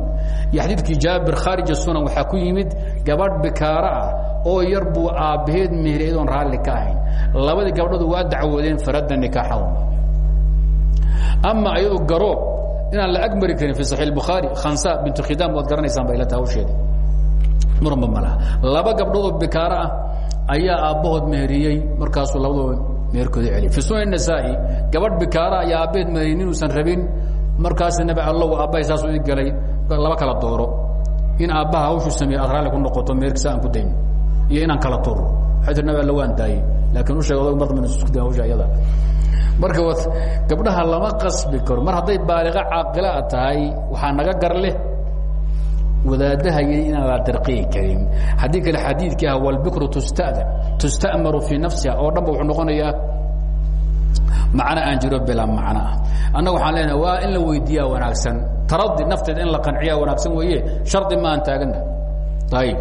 iyo xadiidkii jaabir khaarij sunan waxaa ku yimid gabadh bikaara ah oo yar buu aabbaheed mehri adoon raalli ka ahayn. Labadii gabdhoodu waa dacwoodeen faradda nikaaxahuma ama ayadoo garoob inaan la agmari karin fi saxiix bukhaari khansa bintu khidaam waad garanaysaan ba ilata hawsheeda muranba ma laha. Laba gabdhood oo bikaaro ah ayaa aabbahood meheriyey markaasuu labadooda meherkooda celiy fi sunan nasaa-i gabadh bikaara ayaa aabbaheed meheriyey inuusan rabin markaas nabi allow aabbahay saasuu i galay laba kala dooro. In aabbaha hawshuu sameeye aad raalli ku noqoto meherkisa aan ku dayn iyo inaan kala turo waxay tir nabi alla waan daayey laakiin u sheeg odag mardaman isku da hawsha ayada marka gabdhaha lama qasbi karo. Mar hadday baaliqa caaqilaa tahay waxaa naga gar leh. Wadaadaha yii inaan la dirqiyi karin. Haddii kale xadiidkii ah walbikru tustadan tusta'maru fii nafsiha oo dhan ba wuxuu noqonayaa macno aan jiro bilaa macno ah annaga waxaan leenahay waa in la weydiiyaa wanaagsan taradi nafteeda in la qanciyaa wanaagsan weeye shardi maan taagana ayib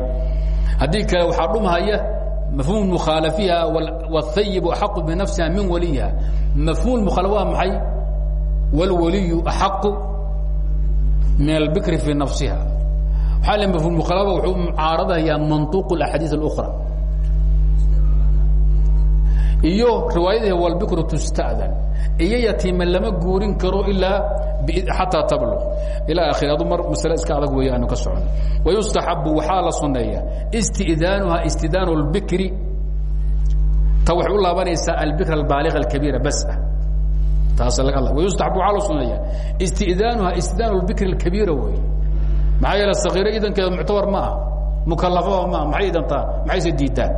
haddii kale waxaa dhumhaya mafhum mukhaalafiha wاhayibu axaqu binafsiha min waliyiha mafhum mukhaala waa maxay wاlwaliyu axaqu min albikri fii nafsiha waxaa le mafhum mukhaalafa wuxuu mucaaradayaa manطuq اaxaadiiث اأkhra iyo riwaayadii wاlbikru tusta'dan iyo yatiima lama guurin karo ilaa xataa tabluq ilى akhiri adu mar masle iska adag weeye aanu ka socono wayustaxabu waxaa la suneeya istidaanuha istidaanu اlbikri ta waxay u laabanaysaa albikr albaaliga اkabiira bas ah taas wayustaxabu waxaa la suneeya istidaanuha istidaanu اlbikri اlkabiira wey maxaa yeele sakiiro idankeeda muctabar ma ah mukalafaba maaha maxay idantaa maxayse diidaan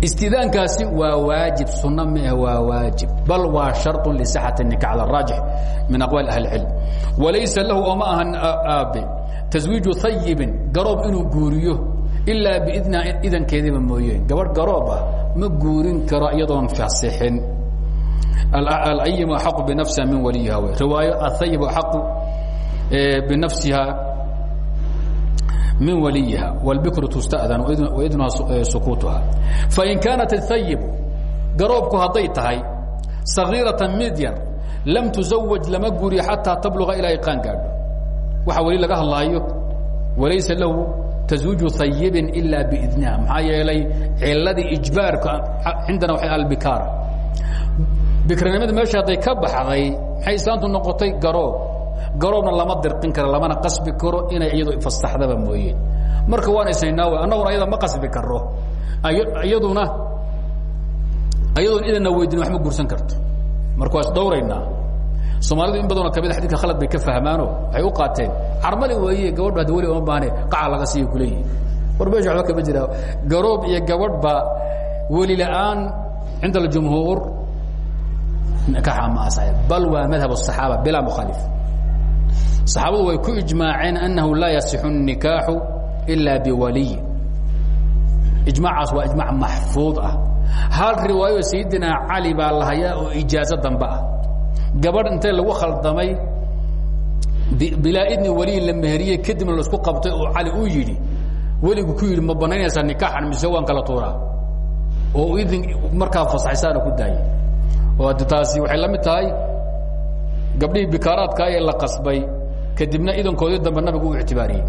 istidaankaasi waa waajib sunno mah waa waajib bal waa sharط لصaxaة النikاx calى الراajix min aqwaal ahli اcilm walaysa lahu oma ahan aabe taswiiju hayibin garoob inuu guuriyo ilaa biidna idankeediiba mooyeen gabadh garoob ah ma guurin karo iyadoon fasixin alayim axaqu binafsiha min waliyiha w riwaayo athayib axaqu binafsiha min waliyiha wاlbikru tustadan waidnuha sukuutuha fain kaanat اthayib garoobku hadday tahay sagiiratan mid yar lam tuzawaj lama guuriyo xataa tabluga ilaa ay qaan gaadho waxa weli laga hadlaayo walaysa lahu taزuuju hayibin ila biidniha maxaa yeelay ciladii ijbaarka cindana waa albikaara bikranimada meesha hadday ka baxday maxay islaamtu noqotay garoob garoobna lama dirin karo lamana qasbi karo inay iyadu fastaxdaba mooyeen marka waan ishaynaaw annaguna ayada ma qasbi karo iyaduna ayadoon idana weydin wax ma guursan karto. Marka waa isdhawraynaa soomaalidu in badanoo ka mid ah xadidka khalad bay ka fahmaano waxay u qaateen carmali weeye gabadhu hadda weli oma qaca laga siiyo kuleeyihi war meesha waxba kama garoob iyo gabadh ba weli la'aan cinda aljumhuur kaxa ma asaxib bal waa madhab asaxaaba bilaa mukhaalif saxaabadu way ku ijmaaceen annahu laa yasixu الnikaaxu ila biwaliy. Ijmaacaas waa ijmac maxfuud ah. Hal riwaayo sayidina cali baa la hayaa oo ijaazo dambe ah. Gabadh intee lagu khaldamay bilaa idni waliy la meheriyey kadibna la isku qabtay oo cali uu yidhi weligu ku yidhi ma banaynaysaa nikaaxan mise waan kala tuuraa? Oo idin markaa fasaxaysaana ku daayay oo taasi waxay la tahay gabdhihii bikaaraadka ee la qasbay kadibna idankoodii dambe nabigu u ictibaariyey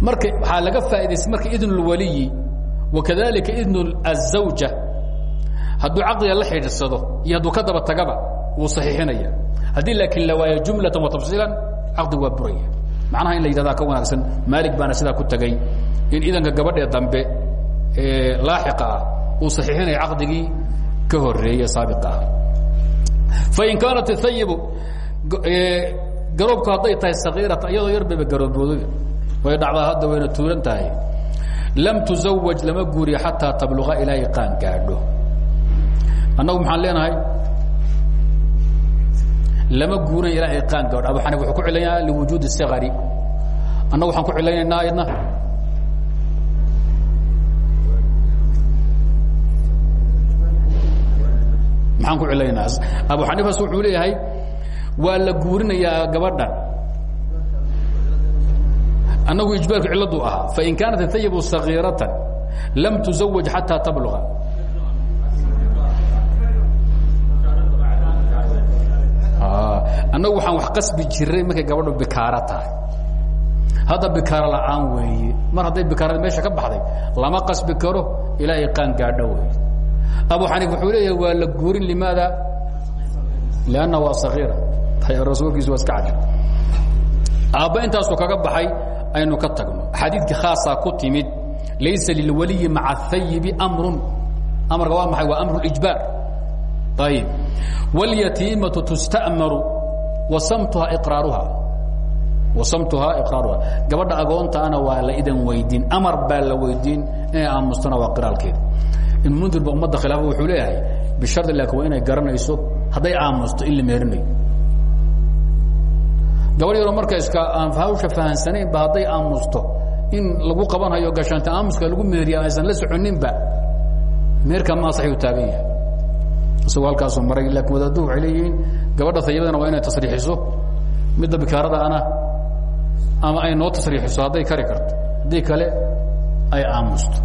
marka waxaa laga faa'idaystay marka idn اlwaliyi wakadalika idn الزawja hadduu caqdiga la xidhiidsado iyo hadduu ka daba tagaba wuu saxiixinaya haddii laakiin la waayo jumlatan wa tafsiilan caqdigu waa buraya macnaha in la yidhahdaa ka wanaagsan maalig baana sidaa ku tegey in idanka gabadhee dambe ee laaxiqa ah uu saxiixinaya caqdigii ka horeeye saabiqa ah fain kaanat ayibu garoobku hadday tahay sakiirata iyadoo yar bayba garoobooday way dhacdaa hadda wayna tahay lam tuzawaj lama guuriyo xataa tabluga ilaahay qaan gaadho maxaan leenahay lama guurinaya ilaa ay qaan gaadho abu xaniif wuxuu ku cilaynaya liwujuudi annagu waxaan ku cilaynaynaa idna maxaan ku cilaynaa abu xaniifas wuxuu leeyahay waa la guurinayaa gabadhan annagu ijbaarku ciladu ahaa fain kaanat tayibu sagiiratan lam tuzawaj xataa tabluga annagu waxaan wax qasbi jiray markay gabadhu bikaaro tahay. Hadda la'aan weeye. Mar hadday bikaarada meesha ka baxday lama qasbi karo ilaa ay gaadho wey abu xaniif wuxuu leeyahay waa la guurin limaada? Lanna waa sagiira rasuulkiisu waa iska cajab aabba intaasuu kaga baxay aynu ka tagno. Xadiidkii khaasaa ku timid laysa lilwaliyi maca ahayibi amrun. Amarka waa maxay? Waa amru ijbaar. Ayib wاlyatiimatu tusta'maru wasamtuha iqraaruha. Wasamtuhaa iqraaruha. Gabadha agoontaana waa la idan weydiin. Amar baa la weydiin inay aamustana waa qiraalkeeda ibn mundir ba ummadda khilaafa wuxuu leeyahay bishardi laakin waa inay garanayso hadday aamusto in la meherinayo gabadh yaroo marka iska aan hawsha fahansanaynba hadday aamusto in lagu qabanhayo gashaanta aamuska lagu meheriya aysan la soconinba meherka ma asaxuu taagan yahay. Isagoo halkaasuu maray laakiin wadaadduhu waxay leeyihiin gabadha hayibadana waa inay tasriixiso. Midda bikaarada ana ama ay noo tasriixiso hadday kari karto. Haddii kale ay aamusto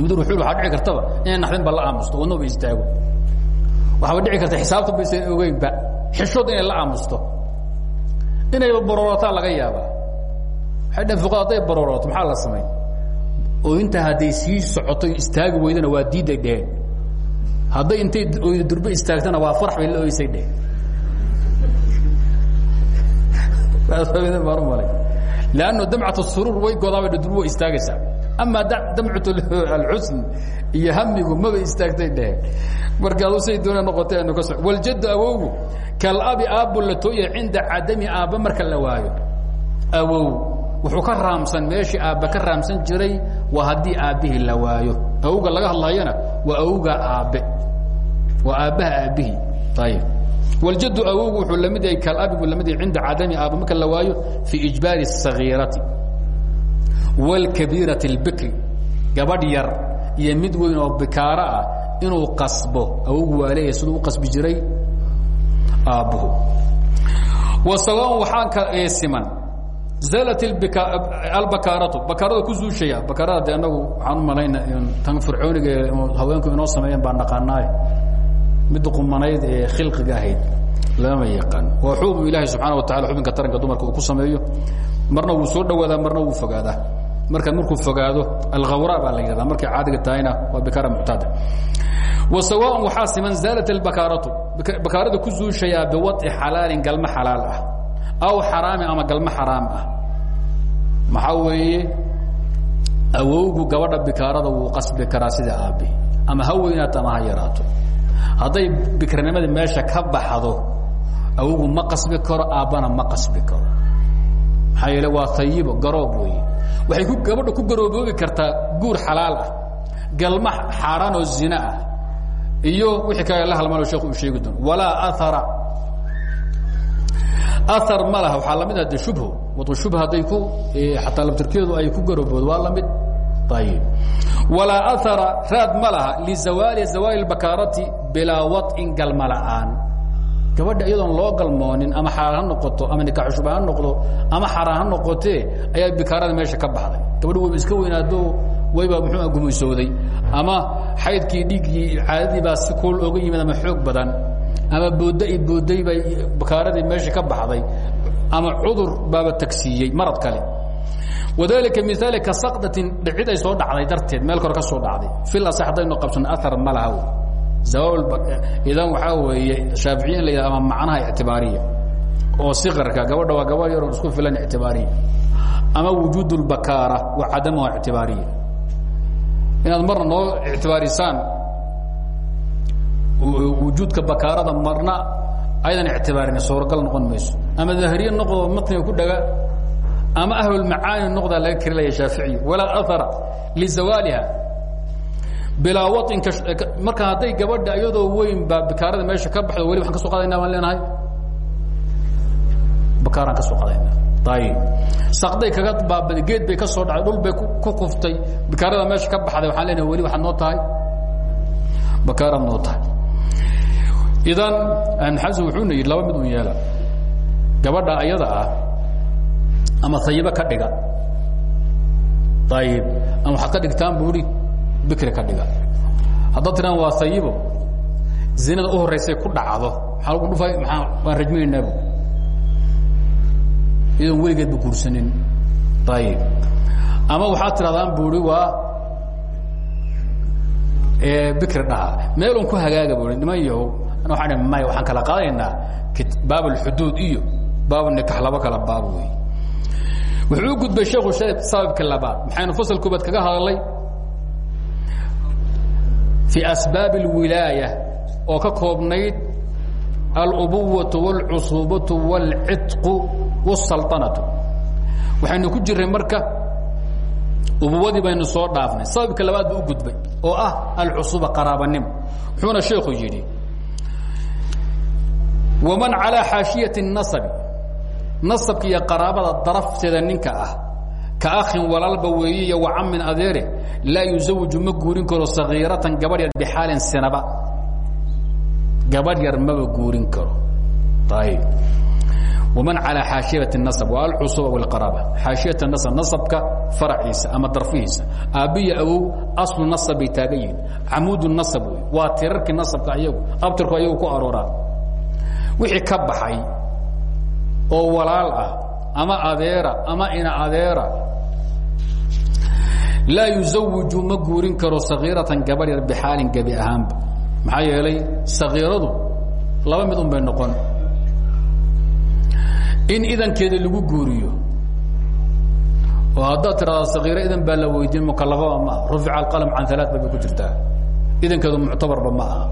mudur wuxuu waxaa dhici kartaba inay naxdin ba la aamusto wadnaba istaago. Waxaaba dhici karta xisaabta baysan ogeynba. Xishood inay la aamusto. Inayba baroorataa laga yaabaa fuqada hadday baroorooto maxaa la samayn oo intaa hadday sii socoto istaagi weydana waa diiday dheheen hadday intay oyda durbe istaagtana waa farax bay la oysay dheheen lanno damcat suruur way godaaba durbe istaagaysaa ama damcat alxusn iyo hamigu maba istaagtay dheheen markaadu say doona noqotay anu ka so waljaddu awowgu kalabi aabbo la tooya cinda cadami aabba marka la waayo. Awow wuxuu ka raamsan meeshii aabba ka raamsan jiray waa haddii aabbihii la waayo. Awowga laga hadlayana waa awowga aabbe. Waa aabbaha aabbihii. Ayib waljaddu awowgu wuxuu la mid yahay kalabi buu la mid yahay cinda cadami marka la waayo fii ijbaari الsagiirati wاlkabiiraةi اlbikri gabadh yar iyo mid weyn oo bikaaro ah inuu qasbo awogu waa leeyahay siduu u qasbi jiray aabbuhu وsawاء waxaa ka siman zalat albakaaratu bakaarada ku zuushaya bakaarada de anagu waxaan u malayna tan fircooniga haweenku inoo sameeyeen baa naqaanaaye midda qumanayd ee khilqiga ahayd lama yaqaan waa xubu ilaahay subxaana watacala xubinka taranka dumarka uu ku sameeyo marna wuu soo dhawaadaa marna wuu fogaadaa marka markuu fogaado alkhawra baa la yidhahda markay caadiga tahayna waa bikaara muctaada wa sawaan waxaa siman zaalat albakaaratu bakaarada ku zuushayaa biwadci xalaalin galma xalaal ah aw xaraamin ama galma xaraam ah. Maxaa weeye? Awowgu gabadha bikaarada wuu qasbi karaa sida aabi ama ha weynaato ama ha yaraato. Hadday bikranimada meesha ka baxdo awowgu ma qasbi karo aabbana ma qasbi karo maxaa yeele waa ayibo garoob wey waxay ku gabadha ku garooboobi kartaa guur xalaal ah galmo xaaraan oo zina ah. Iyo wixii kale la halmano sheekhu uu sheegi doono. Walaa aara aar ma laha la mid ah de wadu shubha hadday ku xataa labtirkeedu ay ku garoboodo waa la mid ayib walaa aara raad ma laha. Lizawaali zawaali bakaarati bilaa waطin galma la'aan gabadha iyadoon loo galmoonin ama xalaal noqoto ama nikaax shubha ha noqdo ama xaraan ha ayaa bikaarada meesha ka baxday. Gabadha wayba iska weynaado wayba muxuua gumaysooday. Ama xaydkii dhiiggii caadadii baa si kuul oga yimid ama xoog badan ama boodda i boodday bay bakaaradii meesha ka baxday ama cudur baaba tagsiiyey marad kale. Wadalika miaali ka sakdatin soo dhacday darteed meel kore ka soo dhacday. Fil asax haddaynu qabsano aar ma idan waxaa weeye shaaficiya in la yidhah ama macnaha ictibaariya oo sikarka gabadha waa gabadh yaroon isku filan ictibaariya ama wujuud اlbakaara wa cadamuha ictibaariya. Inaad marna noo ictibaarisaan wujuudka bakaarada marna aydan ictibaarin suuragal noqon mayso. Ama dahriye noqdo matniga ku dhaga ama ahlulmacaani noqdaa laga kerilaya shaaficiya walaa ahara lizawaaliha bilaa wainka marka hadday gabadha iyadoo weyn baa bakaarada meesha ka baxdo weli waxaan ka soo qadayna baan leenahay. Bakaaraan ka soo qadayna ayib sakday kaga baabada geed bay ka soo dhacday dhul bay ku kuftay bakaarada meesha ka baxday waxaan leenahay weli waxaad noo tahay. Bakaaraad noo tahay. Idan xasan wuxuuna yidhi laba mid un yeela. Gabadha ayada ah ama ayibo ka dhiga. Ayib ama waxaad ka dhigtaan bu i bikri ka dhiga. Haddaad tiraan waa ayibo zinada u horeysay ku dhacdo maxaa lagu dhufay? Maa waan rajminaynaabu iyadoon weligeedba guursanin. Ayib ama waxaad tirahdaan bui waa bikri dhaha. Meelun ku hagaaga bui niman yahow waa may waxaan kala qaadaynaa baab اxuduud iyo baab nikax laba kala baab wey wuxuu u gudbay sheekhu sababka labaad. Maxaynu fasal koobaad kaga hadalay fii asbaab اlwilaaya oo ka koobnayd alubuwaةu wاlcusuubaةu wاlciطqu wالsalطanaةu waxaynu ku jiray marka ubuwadii baynu soo dhaafnay sababka labaad buu u gudbay oo ah alcusuba qaraabanimo wuxuuna sheekhu yidhi waman calىa xaashiyaةi الnasabi nasabka iyo qaraabada darafteeda ninka ah ka akhin walaalba weeye iyo wacamin adeere laa yuzawiju ma guurin karo sakiiratan gabadh yar bixaalin sinaba. Gabadh yar maba guurin karo. Ayb waman calaa xaashiyati nasab waa alcusuba wlqaraaba xaashiyata nasab nasabka faraciisa ama darfihiisa. Aabbiya awow aslu nasab bay taagan yihiin camuudu nasab wey waa tirarkii nasabka ayagu abtirku ayagu ku arooraan wixii ka baxay oo walaal ah ama adeera ama ina adeera laa yuzawiju ma guurin karo sagiiratan gabar yar bixaalin gebi ahaanba. Maxaa yeelay sagiiradu laba mid un bay noqon. In idankeeda lagu guuriyo oo haddaad tiraada sagiiro idan baa la weydiin mukalafaba ma aha. Rufica alqalm can alaa ba bay ku jirtaa. Idankeedu muctabarba ma aha.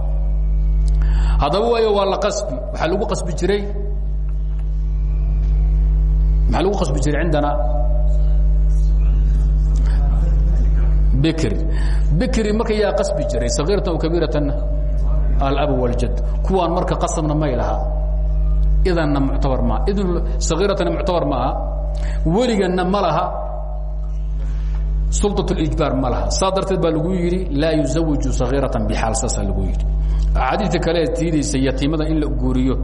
Haddaba waayo waa la qasbi. Waxaa lagu qasbi jiray. Maxaa lagu qasbi jiray cindana bikri bikri marka yaa qasbi jiray sagiiratan kabiiratanna alab waljad kuwaan marka qasabna may lahaa idanna muctabar maaha idn sagiiratana muctabar ma aha weliganna ma laha sulطaة اlijbaar ma laha saa darteed baa lagu yidhi laa yuzawiju صagiiraةa bxaal saasaa lagu yidhi axaadiista kale tiidaysa yatiimada in la guuriyo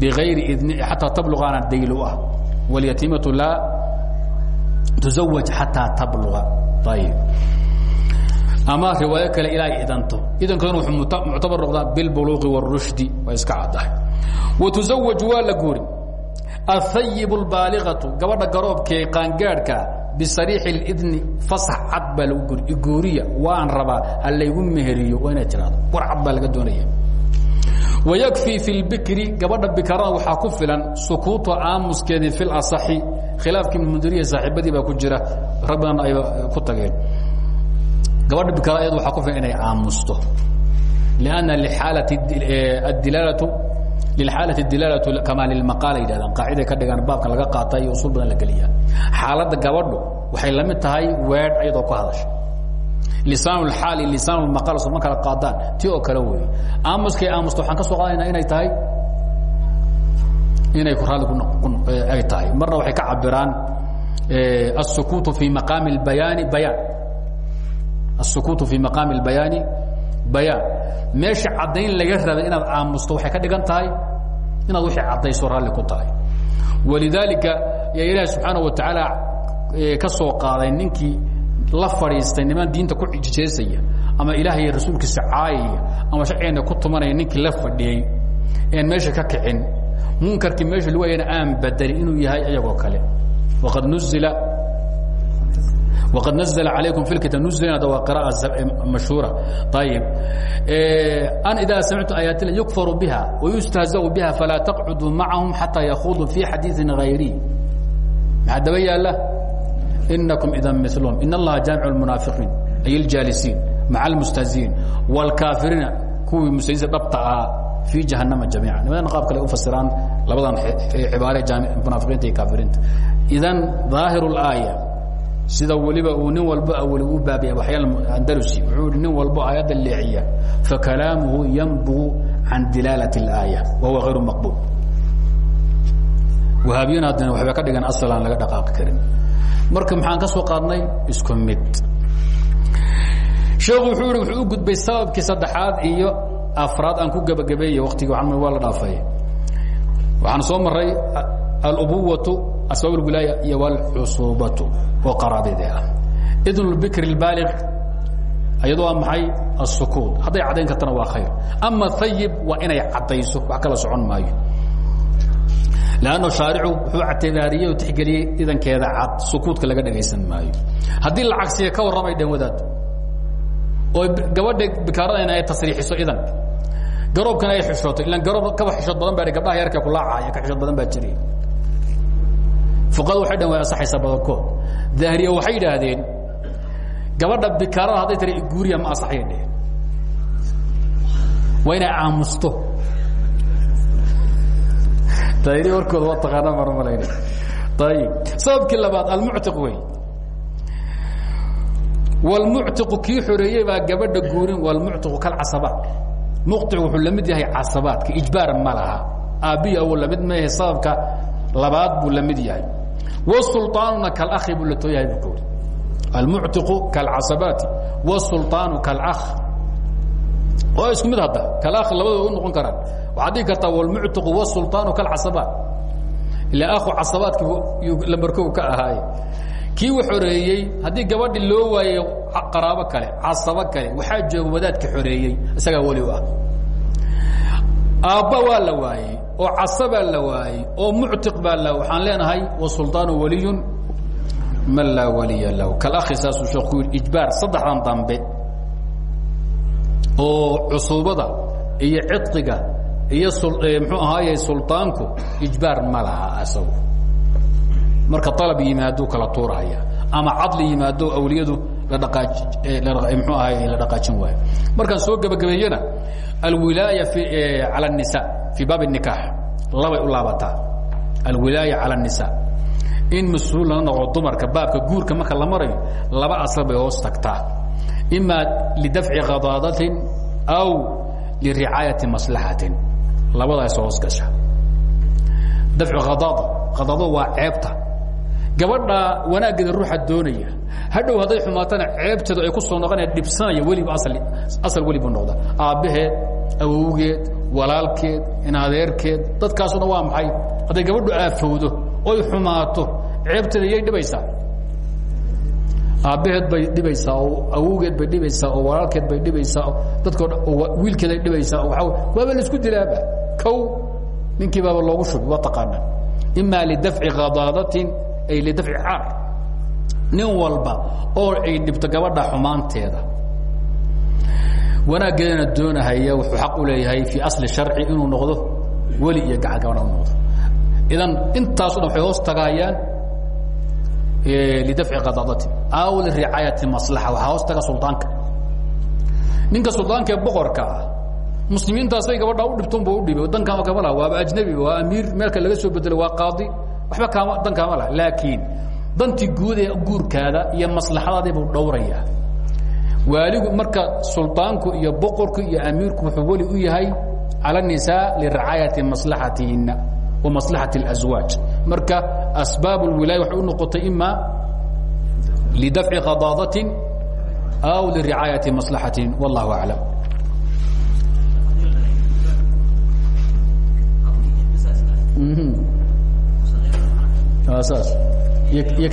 bغayri idni xataa tablugaana dayl u ah wاlyatiimaةu laa tuzawaj xataa tabluga ayb ama riwaayo kale ilaa idanto idankaduna wuxuu muctabar noqdaa bilbuluuqi wاrushdi waa iska caddahay watuzawaju waa la guurin athayib اlbaaliqatu gabadha garoobkee qaangaadhka bisariixi اlidni fasax cad baa lagu guuri iguuriya waan rabaa ha laygu meheriyo waa inay tiraado war cad baa laga doonaya wayakfii fi lbikri gabadha bikarada waxaa ku filan sukuuta aamuskeedii fi lasaxi khilaafkii mundiriya saaxiibadii baa ku jira rag badan ay ku tageen gabadha bikara ayad waxaa ku filan inay aamusto lianna lixaalati adilaalatu lilxaalati dilaalatu kamaa lilmaqaala yidhahdaan qaaciday ka dhigaan baabkan laga qaata iyo usul badan la geliyaa xaaladda gabadhu waxay la mid tahay weedh iyadoo ku hadasha lisaan اxaal iyo lisaan اmaqal soma kala qaadaan ti oo kale wey aamuskay aamusta waxaan ka soo qaadayna inay tahay inay raali ay tahay marna waxay ka cabiraan الsukuutu fi maqaami اbayaani bayaan الsukuutu fi maqaami اlbayaani bayaan meesha caddayn laga rabay inaad aamusto waxay ka dhigan tahay inaad wixii caddayso raalli ku tahay walidaalika yaa ilaahi subxaanaه wa tacaala ka soo qaaday ninkii la fadhiistay niman diinta ku jeesaya ama ilaahay rasuulkiisa caayaya ama sharcigeena ku tumanaya ninkii la fadhiyey ean meesha ka kicin munkarkii meesha lagu hayana aan badelin inuu yahay iyagoo kale waqad nuzila وqad نزل عalayكم في اkتاب نزلna waa قراءة مشهوuرة طيب أن إذا سمعتم آياaت ال يكفر بها ويستهزأ بها فلا تقعدوا معهم حتى يخوضوا في حديiث غayري مaxaa daba yaala إنكم إذا مثلهم إن اللaha جامع المناaفقين أي الجاaلسين مع المستهزئين والكافiriiنa kuwii mستهزi dhabta ah في جaهaنمa جaميعا nimadan qaab kale u fasiraan labadan cibaare منaaفiqiinta iyo كافiriinta إذan ظاahiر الآية sida weliba uu nin walbo awli u baabaya waxyaaandalusi wuxuu nin walbo aayadda leeciya fakalaamuhu yanbugu can dilaalat اlaaya wahuwa ayru maqbuul. Wahaabiyan haddana waxba ka dhigan asal aan laga dhaqaaqi karin. Marka maxaan ka soo qaadnay isku mid. Sheekhu wuxuu yihi wuxuu u gudbay sababkii saddexaad iyo afraad aan ku gebagabeeyey waktigii waaan waa la dhaafay. Waxaan soo maray alubuwatu asbaab اlwilaaya iyo alcusuubatu oo qaraabadii ah idn اbikr اbaaliq iyadoo a maxay الsukuut hadday caddayn kartana waa khayr ama hayib waa inay caddayso wax kala socon maayo lanno shaaricu wuxuu actibaariyey oo tixgeliyey idankeeda cad sukuutka laga dhagaysan maayo haddii la cagsiya ka warramay dhan wadaad oo gabadha bikaaradayna ay tasriixiso idan garoobkana ay xishooto ilan garoob kaba xishood badan baa gabdhaha yarka kulaacaya ka xishood badan baa jiray fuqahadu waxay dhan way asaxaysaa badankood. Daahiriya waxay yidhaahdeen gabadha bikaarada hadday tira guuriya ma asaxaya dheh waa inay aamusto. Daahiri warkooda waa taqaana marmalayna ayib. Sababkii labaad almuctiq wey. Wlmuctiqu kii xoreeyey baa gabadha guurin wlmuctiqu kalcasabaat muqtic wuxuu la mid yahay casabaadka ijbaar ma laha. Aabbihi awo la mid maahe sababka labaad buu la mid yahay wsulaanuna kalakhi buu la tooyahay buu ka wari almuctiqu isku mid hadda. Kalakh labadooda u noqon karaan. Waxaad dhigi kartaa wlmuctiqu wsulaanu kalcasabaat ilaa akhu casabaadki lambarkow ka ahaaye. Kii wax xoreeyey gabadhi loo waaye qaraabo kale casabo kale waxaa jooga wadaadka xoreeyey isagaa weli u ah aabba waa la waayey oo casabaa la waayey oo muctiq baa la waxaan leenahay wasulطaanu waliyun man laa waliya lahu. Kalakhi saasuu sheekh yidhi ijbaar saddexdan dambe oo cusuubada iyo cidqiga iyo mxuu ahaaye sulطaanku ijbaar ma laha asagu. Marka alab yimaaduu kala tuurahaya ama cadli yimaado awliyadu mxuu ahay la dhaqaajin waayo markaan soo gebagabeeyena alwilaaya calى الnisa fii baab الnikaax labay u laabataa alwilaaya calى الnisa in mas-uul laga noqo dumarka baabka guurka marka la marayo laba asal bay hoos tagtaa ima lidafci khadaadatin aw liricaayati maslaxatin labadaas hoos gasha dafcu khadaada khadaado waa ceebta gabadha wanaaggeeda ruuxa doonaya. Hadhow hadday xumaatana ceebteedu ay ku soo noqonaya dhibsanaya weliba asal welibu noqda. Aabbaheed awowgeed walaalkeed inadeerkeed dadkaasuna waa maxay? Hadday gabadhu aafowdo oy xumaato ceebteeda yay dhibaysaa? Aabbaheed bay dhibaysaa oo awowgeed bay dhibaysaa oo walaalkeed bay dhibaysaa dadko wiilkeeday dhibaysaa waa waaba la isku dilaaba. Kow ninkii baaba loogu shubi waa taqaanaa. Ima lidafci khadaadatin ay lidafci caar nin walba oo ay dhibto gabadha xumaanteeda. Wanaaggeedana doonahaya wuxuu xaq u leeyahay fii asli sharci inuu noqdo weli iyo gacan gabadha u noqdo. Idan intaaso dhan waxay hoos tagaayaan lidafci khadaadatin aw liricaayati maslaxa waxaa hoos taga suldaanka. Ninka suldaanka ee boqorka ah muslimiintaasay gabadha u dhibtonba u dhibi dan kaama kama laha waaba ajnabi waa amiir meelka laga soo bedelo waa qaadi waxba kaama dan kaama laha laakiin dantii guud ee guurkaada iyo maslaxadaadii buu dhowraya waaligu marka suldaanku iyo boqorku iyo amiirku wuxuu weli u yahay cala الnisaa liracaayati maslaxatihina wa maslaxati اlأزwaaj marka asbaab اlwilaaya waxay u noqotay ima lidafci khadaadatin aw liricaayati maslaxatin wallahu aclam saas iyo